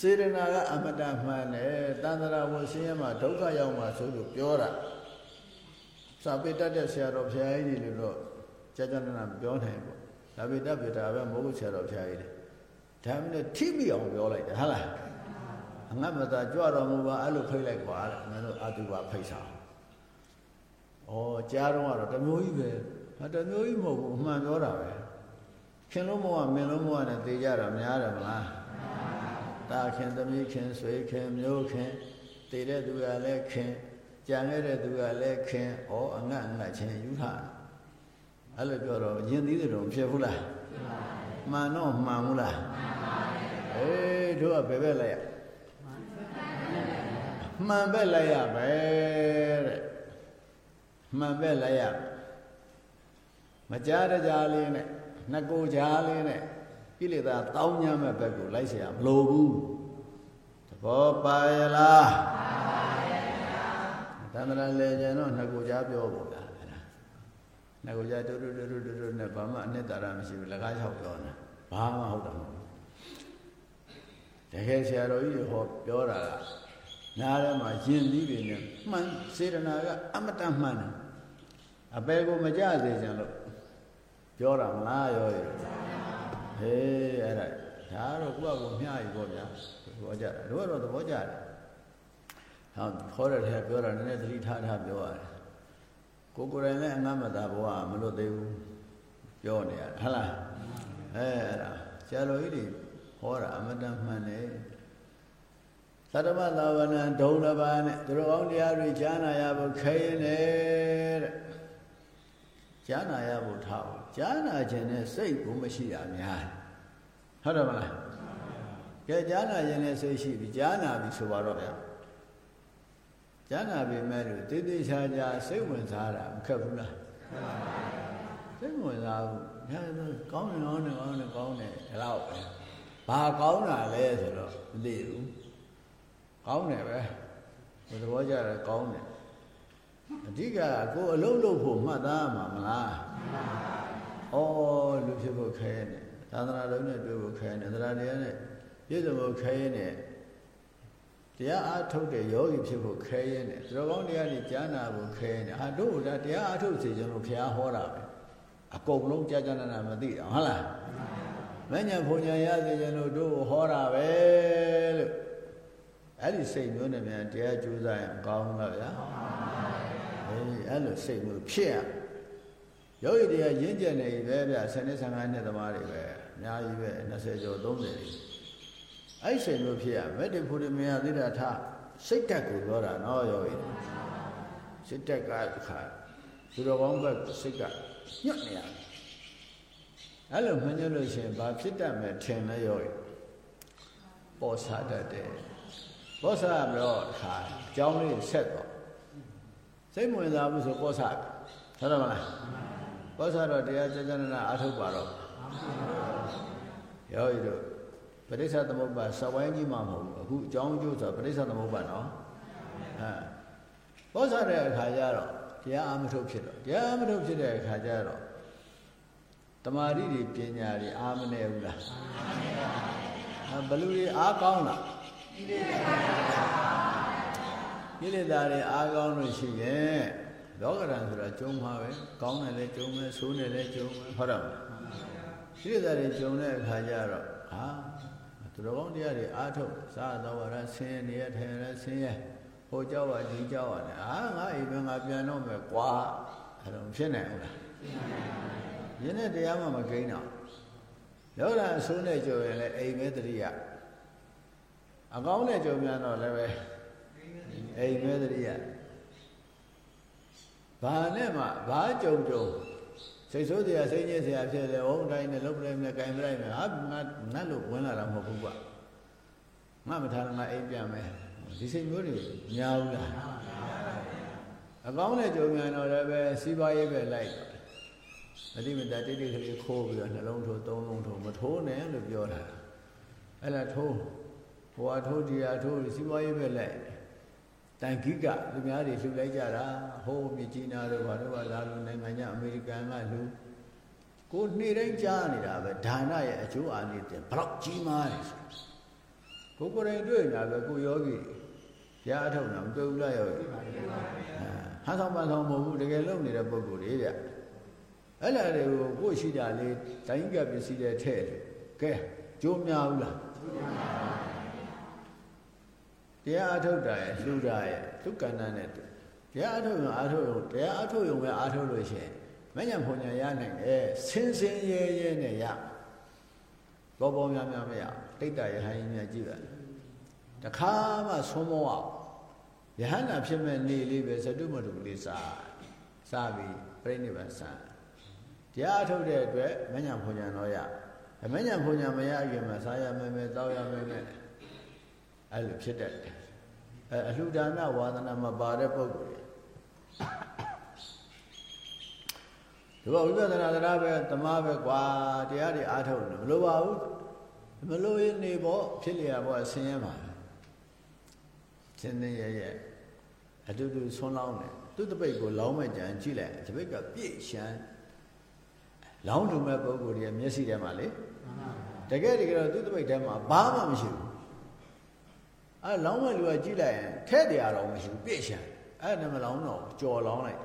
စေရနာကအမတန်မှန်တယ်တန်ត្រာဝဆင်းရဲမှာဒုက္ခရောက်မှာဆိုလို့ပြောတာစာပေတတ်တဲ့ဆရာတော်ဘုရားကြီးတွေလို့ကြာကြာနာနာပြောနိုင်ပေါ့ဒါပေတတ်ပေတာပဲမဟုတ်ဘူးဆရာတော်ဘုရားကြီးတွေဒါမှလည်းထိမိအောင်ပြောလိုက်တယ်ဟုတ်လားအငတ်မသာကြွတော်မူပါအဲ့လိုဖိတ်လိုက်ပါတဲ့မင်းတို့အတုပါဖိတ်စာဩကြားတော့ကတော့တမျိုးကြီးပဲ ဟာတမျိုးကြီးမဟုတ်ဘူးအမှန်ပြောတာပဲခင်လို့မဝမင်းလို့မဝနဲ့သိကြတော့များတယ်မလားတာခင်သမီးခင်ဆွေခင်မျိုးခင်သိတဲ့သူကလည်းခင်ကြံခဲ့တဲ့သူကလည်းခင်ဩအငတ်အငတ်ချင်းယူထားအဲ့လိုပြောတော့ယဉ်သီးတယ်တော့ဖြစ်ဘူးလားမှန်တော့မှန်ဘူးလားမှန်ပါဘူးအေးတို့ကဘယ်ဘက်လိုက်ရမှန်ဘက်လိုက်ရပဲတဲ့မှန်ဘက်လိုက်ရ မကြားတကြားလေးနဲ့နှစ်ကိုကြားလေးနဲ့ကိလေသာတောင်းညမ်းမဲ့ဘက်ကိုလိုက်เสียမလိုဘူးသဘောပါရလားပါပါသန္တရာလေကျန်တော့နှစ်ကိုကြားပြောဖို့လားအဲ့ဒါနှစ်ကိုကြားတူတူတူတူတူနဲ့ဘာမှအနှစ်သာရမရှိဘူးလကားလျှောက်ပြောနေတာဘာမှဟုတ်တာမဟုတ်ဘူးတကယ်ဆရာတော်ကြီးဟောပြောတာကနားထဲမှာယဉ်ပြီးပြီနဲ့မှန်စေတနာကအမတန်မှန်တယ်အပေကိုမကြစေချင်လို့ ပြောတာမလားရောရဟေးအဲ့ဒါဒါတော့ကိုယ့်အကိုမျှယူပေါ့ဗျာသဘောကြတာတို့ကတော့သဘောကြတယ်ဟောခေါ်တဲ့ထဲပြောတာနည်းနည်းသတိထားထားပြောရတယ်ကိုကိုယ်တိုင်လည်းအငတ်မသာဘဝမလွတ်သေးဘူးပြောနေရဟုတ်လားအဲအဲ့ဒါဆရာတော်ကြီးတွေဟောတာအမတန်မှန်တယ်သတ္တမသာဝနံဒုံလဘာနဲ့သူတော်ကောင်းတရားတွေကြားနာရဖို့ခဲရင်တဲ့ကြားနာရဖို့ထားဖို့ ကြားနာခြင်းနဲ့စိတ်ကိုမရှိတာများဟုတ်တယ်မလားကဲကြားနာခြင်းနဲ့စိတ်ရှိပြီကြားနာပြီဆိုပါတော့ဗျာကြားနာပြီမဲ့လို့တိတိချာချာစိတ်ဝင်စားတာမခက်ဘူးလားစိတ်ဝင်စားဘူးညာကောင်းတယ်ကောင်းတယ်ကောင်းတယ်ကောင်းတယ်ဒါတော့ပဲဘာကောင်းတာလဲဆိုတော့မသိဘူးကောင်းတယ်ပဲဘယ်သဘောကြလဲကောင်းတယ်အဓိကကိုအလုံးလုံးဖို့မှတ်သားမှာမလား ဩလူဖြစ်ဖို့ခဲနေသာသနာတော်နဲ့တွေ့ဖို့ခဲနေသရတရားနဲ့ပြည့်စုံဖို့ခဲနေတရားအားထုတ်တဲ့ယောဂီဖြစ်ဖို့ခဲရဲနေသူတော်ကောင်းတရားတွေကြားနာဖို့ခဲနေအာတို့ဒါတရားအားထုတ်စေချင်လို့ဘုရားဟောတာပဲအကုန်လုံးကြာကြာနာနာမသိအောင်ဟုတ်လားမညာဘုံညာရစေချင်လို့တို့ဟောတာပဲလို့အဲ့ဒီစိတ်မျိုးနဲ့မြန်တရားကြိုးစားရင်ကောင်းလားဗျာအေးအဲ့လိုစိတ်မျိုးဖြစ်ရ ယောဂီတရားရင့်ကျက်နေပြီပဲဗျ10နှစ်15နှစ်သမားတွေပဲအများကြီးပဲ20ကျော်30တွေအဲ့စိတ်မျိုးဖြစ်ရမက်တဖူရမေယသီရထစိတ်တက်ကိုပြောတာနော်ယောဂီစိတ်တက်ကခါသူတော်ကောင်းဘက်စိတ်ကညွတ်နေရအဲ့လိုမှန်းကြလို့ရှိရင်ဘာဖြစ်တတ်မယ်ထင်လဲယောဂီပေါ်စားတတ်တယ်ပေါ်စားပြီးတော့ခါအကြောင်းလေးဆက်တော့စိတ်ဝင်စားမှုဆိုပေါ်စားဟုတ်တယ်မလား ပေါ်စားတော့တရားကျကျနာအားထုတ်ပါတော့ယောဂီတို့ပရိစ္ဆသမုပ္ပါစဝိုင်းကြီးမှမဟုတ်ဘူးအခုအကြောင်းကျိုးဆိုပရိစ္ဆသမုပ္ပါနော်အဲဘောဇတဲ့အခါကျတော့တရားအာမထုတ်ဖြစ်တော့တရားအာမထုတ်ဖြစ်တဲ့အခါကျတော့တမာရီတွေပညာတွေအာမနေဘူးလားအာဘလူတွေအားကောင်းလားကိလေသာတွေအားကောင်းလို့ရှိရင် လောကရန်ဆိုတာကျုံမှာပဲကောင်းတယ်လည်းကျုံမယ်ဆိုးတယ်လည်းကျုံမယ်ဟုတ်တယ်မလားကိလေသာတွေကျုံတဲ့အခါကျတော့ဟာသူတော်ကောင်းတရားတွေအားထုတ်စားတော်ရဆင်းရဲနေရထိုင်ရဆင်းရဲဟိုကြောက်ပါဒီကြောက်ပါနဲ့အာငါအိမ်ဘယ်ငါပြန်တော့မယ်ကွာအဲ့တော့ဖြစ်နိုင်ဘူးလားရင်းနဲ့တရားမှမကိန်းတော့လောကအဆိုးနဲ့ကြုံရင်လည်းအိမ်မဲတတိယအကောင်းနဲ့ကြုံပြန်တော့လည်းပဲအိမ်မဲတတိယ ဘာနဲ့မှဘာကြုံကြုံစိတ်ဆိုးတရားစိတ်ညစ်စရာဖြစ်တယ်။ဟုတ်တိုင်းနဲ့လုပ်ပလိုက်နဲ့ကင်ပလိုက်မယ်။ဟာငါနတ်လို့ဝင်လာတာမဟုတ်ဘူးကွာ။ငါမထားငါအိမ်ပြန်မယ်။ဒီစိတ်မျိုးတွေများဘူးလား။အကောင်းတဲ့ကြုံမြန်တော့လည်းပဲစီးပွားရေးပဲလိုက်တော့မတိမတတိတိကလေးခိုးပြီးတော့နှလုံးထိုးသုံးလုံးထိုးမထိုးနဲ့လို့ပြောတာ။အဲ့ဒါထိုးဟိုအထိုးဒီအထိုးစီးပွားရေးပဲလိုက် တန်ခိကလူများတွေလှူလိုက်ကြတာဟိုးမြကြီးနာတို့ဘာတို့ကလာလူနိုင်ငံညအမေရိကန်ကလူကိုနေ့တိုင်းကြားနေတာပဲဒါနရဲ့အကျိုးအာနိသင်ဘလောက်ကြီးမားတယ်ဆိုကိုကိုယ်တိုင်တွေ့နေတာပဲကိုယောဂီရအထုတ်တာမတွေ့ဘူးလားယောဂီဟန်ဆောင်ပန်ဆောင်မဟုတ်ဘူးတကယ်လုံနေတဲ့ပုံကိုယ်တွေဗျအဲ့လာတွေကိုကိုရှိတာလေးတိုင်းကပစ္စည်းတွေထည့်တယ်ကဲကျိုးများဘူးလားကျိုးများပါ တရားအထုတ်တာရဲ့လှူတာရဲ့သူကဏ္ဍနဲ့တူတရားအထုတ်ရင်အထုတ်ရင်တရားအထုတ်ရင်ပဲအထုတ်လို့ရှိရင်မညံဖုန်ညာရနိုင်တယ်ဆင်းဆင်းရဲရဲနဲ့ရဘောဘောများများမရတိတ်တရဟန်းကြီးများကြည့်ပါတခါမှဆုံးမောအောင်ယဟန္တာဖြစ်မဲ့နေလေးပဲသတုမတုလေးစားစားပြီးပြိဋိဘဆန်တရားထုတ်တဲ့အတွက်မညာဖွညာတော့ရမညာဖွညာမရခင်မှာစားရမယ်မယ်တောက်ရမယ်မယ် အဲ့လိုဖြစ်တတ်တယ်အဲအလှူဒါနဝါဒနာမပါတဲ့ပုဂ္ဂိုလ်ဒီဘဝိပဿနာတရားပဲတမားပဲကွာတရားတွေအားထုတ်တယ်မလိုပါဘူးမလိုရင်နေပေါ့ဖြစ်လျာပေါ့ဆင်းရဲပါဆင်းနေရရဲ့အတူတူဆွန်းလောင်းတယ်သူ့တပိတ်ကိုလောင်းမဲ့ကြံကြည့်လိုက်တပိတ်ကပြည့်ရှမ်းလောင်းတူမဲ့ပုဂ္ဂိုလ်ရဲ့မျက်စိထဲမှာလေတကယ်တကယ်တော့သူ့တပိတ်ထဲမှာဘာမှမရှိဘူး အဲလောင်းမဲ့လူကကြည့်လိုက်ရင်ထဲ့တရားတော့မရှိဘူးပြည့်ရှမ်းအဲ့ဒါမလောင်းတော့ကြော်လောင်းလိုက်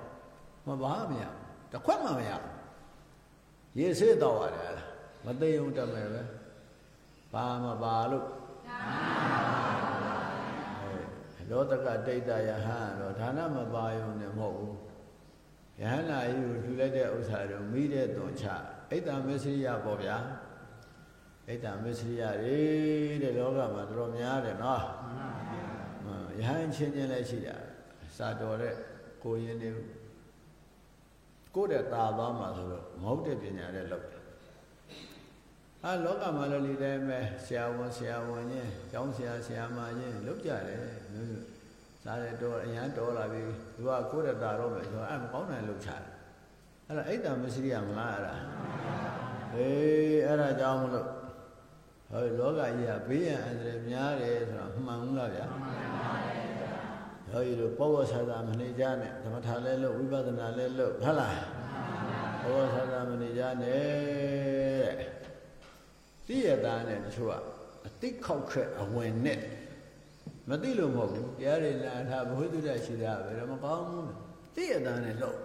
မဘာမှမရတခွက်မှမရရေဆေးတော့ရတယ်မသိုံတမယ်ပဲဘာမှပါလို့လောတကတိတ်တယဟန်တော့ဒါနမပါယုံနဲ့မဟုတ်ဘူးယဟန္တာကြီးကိုလှူလိုက်တဲ့ဥစ္စာတွေမိတဲ့သွန်ချအိတ်တမစ္စရိယပေါ့ဗျာအိတ်တမစ္စရိယတွေတဲ့လောကမှာတော်တော်များတယ်နော် ယဟန်ချင်းချင်းလည်းရှိတာစာတော်တဲ့ကိုရင်တွေကိုယ့်တဲ့ตาသွားမှာဆိုတော့မဟုတ်တဲ့ပညာနဲ့လောက်တယ်အာလောကမှာလည်းဒီတိုင်းပဲဆရာဝန်ဆရာဝန်ချင်းကျောင်းဆရာဆရာမချင်းလောက်ကြတယ်မျိုးစားတဲ့တော့အရန်တော်လာပြီသူကကိုယ့်တဲ့ตาတော့မယ်ဆိုတော့အဲ့မကောင်းတယ်လောက်ချတယ်အဲ့ဒါအိတ်တမရှိရမလားအဲ့ဒါအေးအဲ့ဒါကြောင့်မလို့ဟောလောကကြီးကဘေးရန်အန္တရာယ်များတယ်ဆိုတာမှန်ဘူးလားဗျာမှန်ပါပါ ယောဂီတို့ပောဝဆာသာမနေကြနဲ့သမထလည်းလို့ဝိပဿနာလည်းလို့ဟုတ်လားပောဝဆာသာမနေကြနဲ့သိရတာနဲ့တချို့ကအတိခောက်ခက်အဝင်နဲ့မသိလို့မဟုတ်ဘူးတရားတွေနာထားဘုဟုတ္တရှိတာပဲတော့မကောင်းဘူးသိရတာနဲ့လို့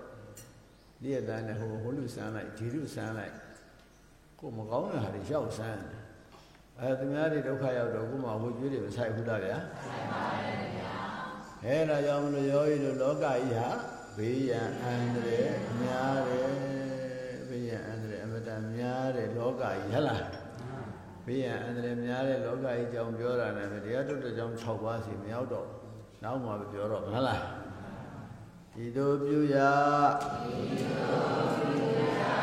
သိရတာနဲ့ဟိုဟိုလူဆန်းလိုက်ဒီလူဆန်းလိုက်ကိုမကောင်းတဲ့ဟာတွေရောက်ဆန်းအဲသူများတွေဒုက္ခရောက်တော့ကိုမှဝိကျွေးတွေမဆိုင်ဘူးလားဗျာဆိုင်ပါရဲ့ဗျာ အဲဒါကြောင့်မလို့ယောဂီတို့လောကကြီးဟာဘေးရန်အန္တရာယ်များတယ်ဘေးရန်အန္တရာယ်အမတန်များတယ်လောကကြီးဟဟလားဘေးရန်အန္တရာယ်များတဲ့လောကကြီးကြောင့်ပြောတာနဲ့တရားထုတ်တဲ့ကြောင့်6ပါးစီမရောက်တော့နောက်မှပဲပြောတော့ဟုတ်လားဒီတို့ပြုရာဒီတို့ပြုရာ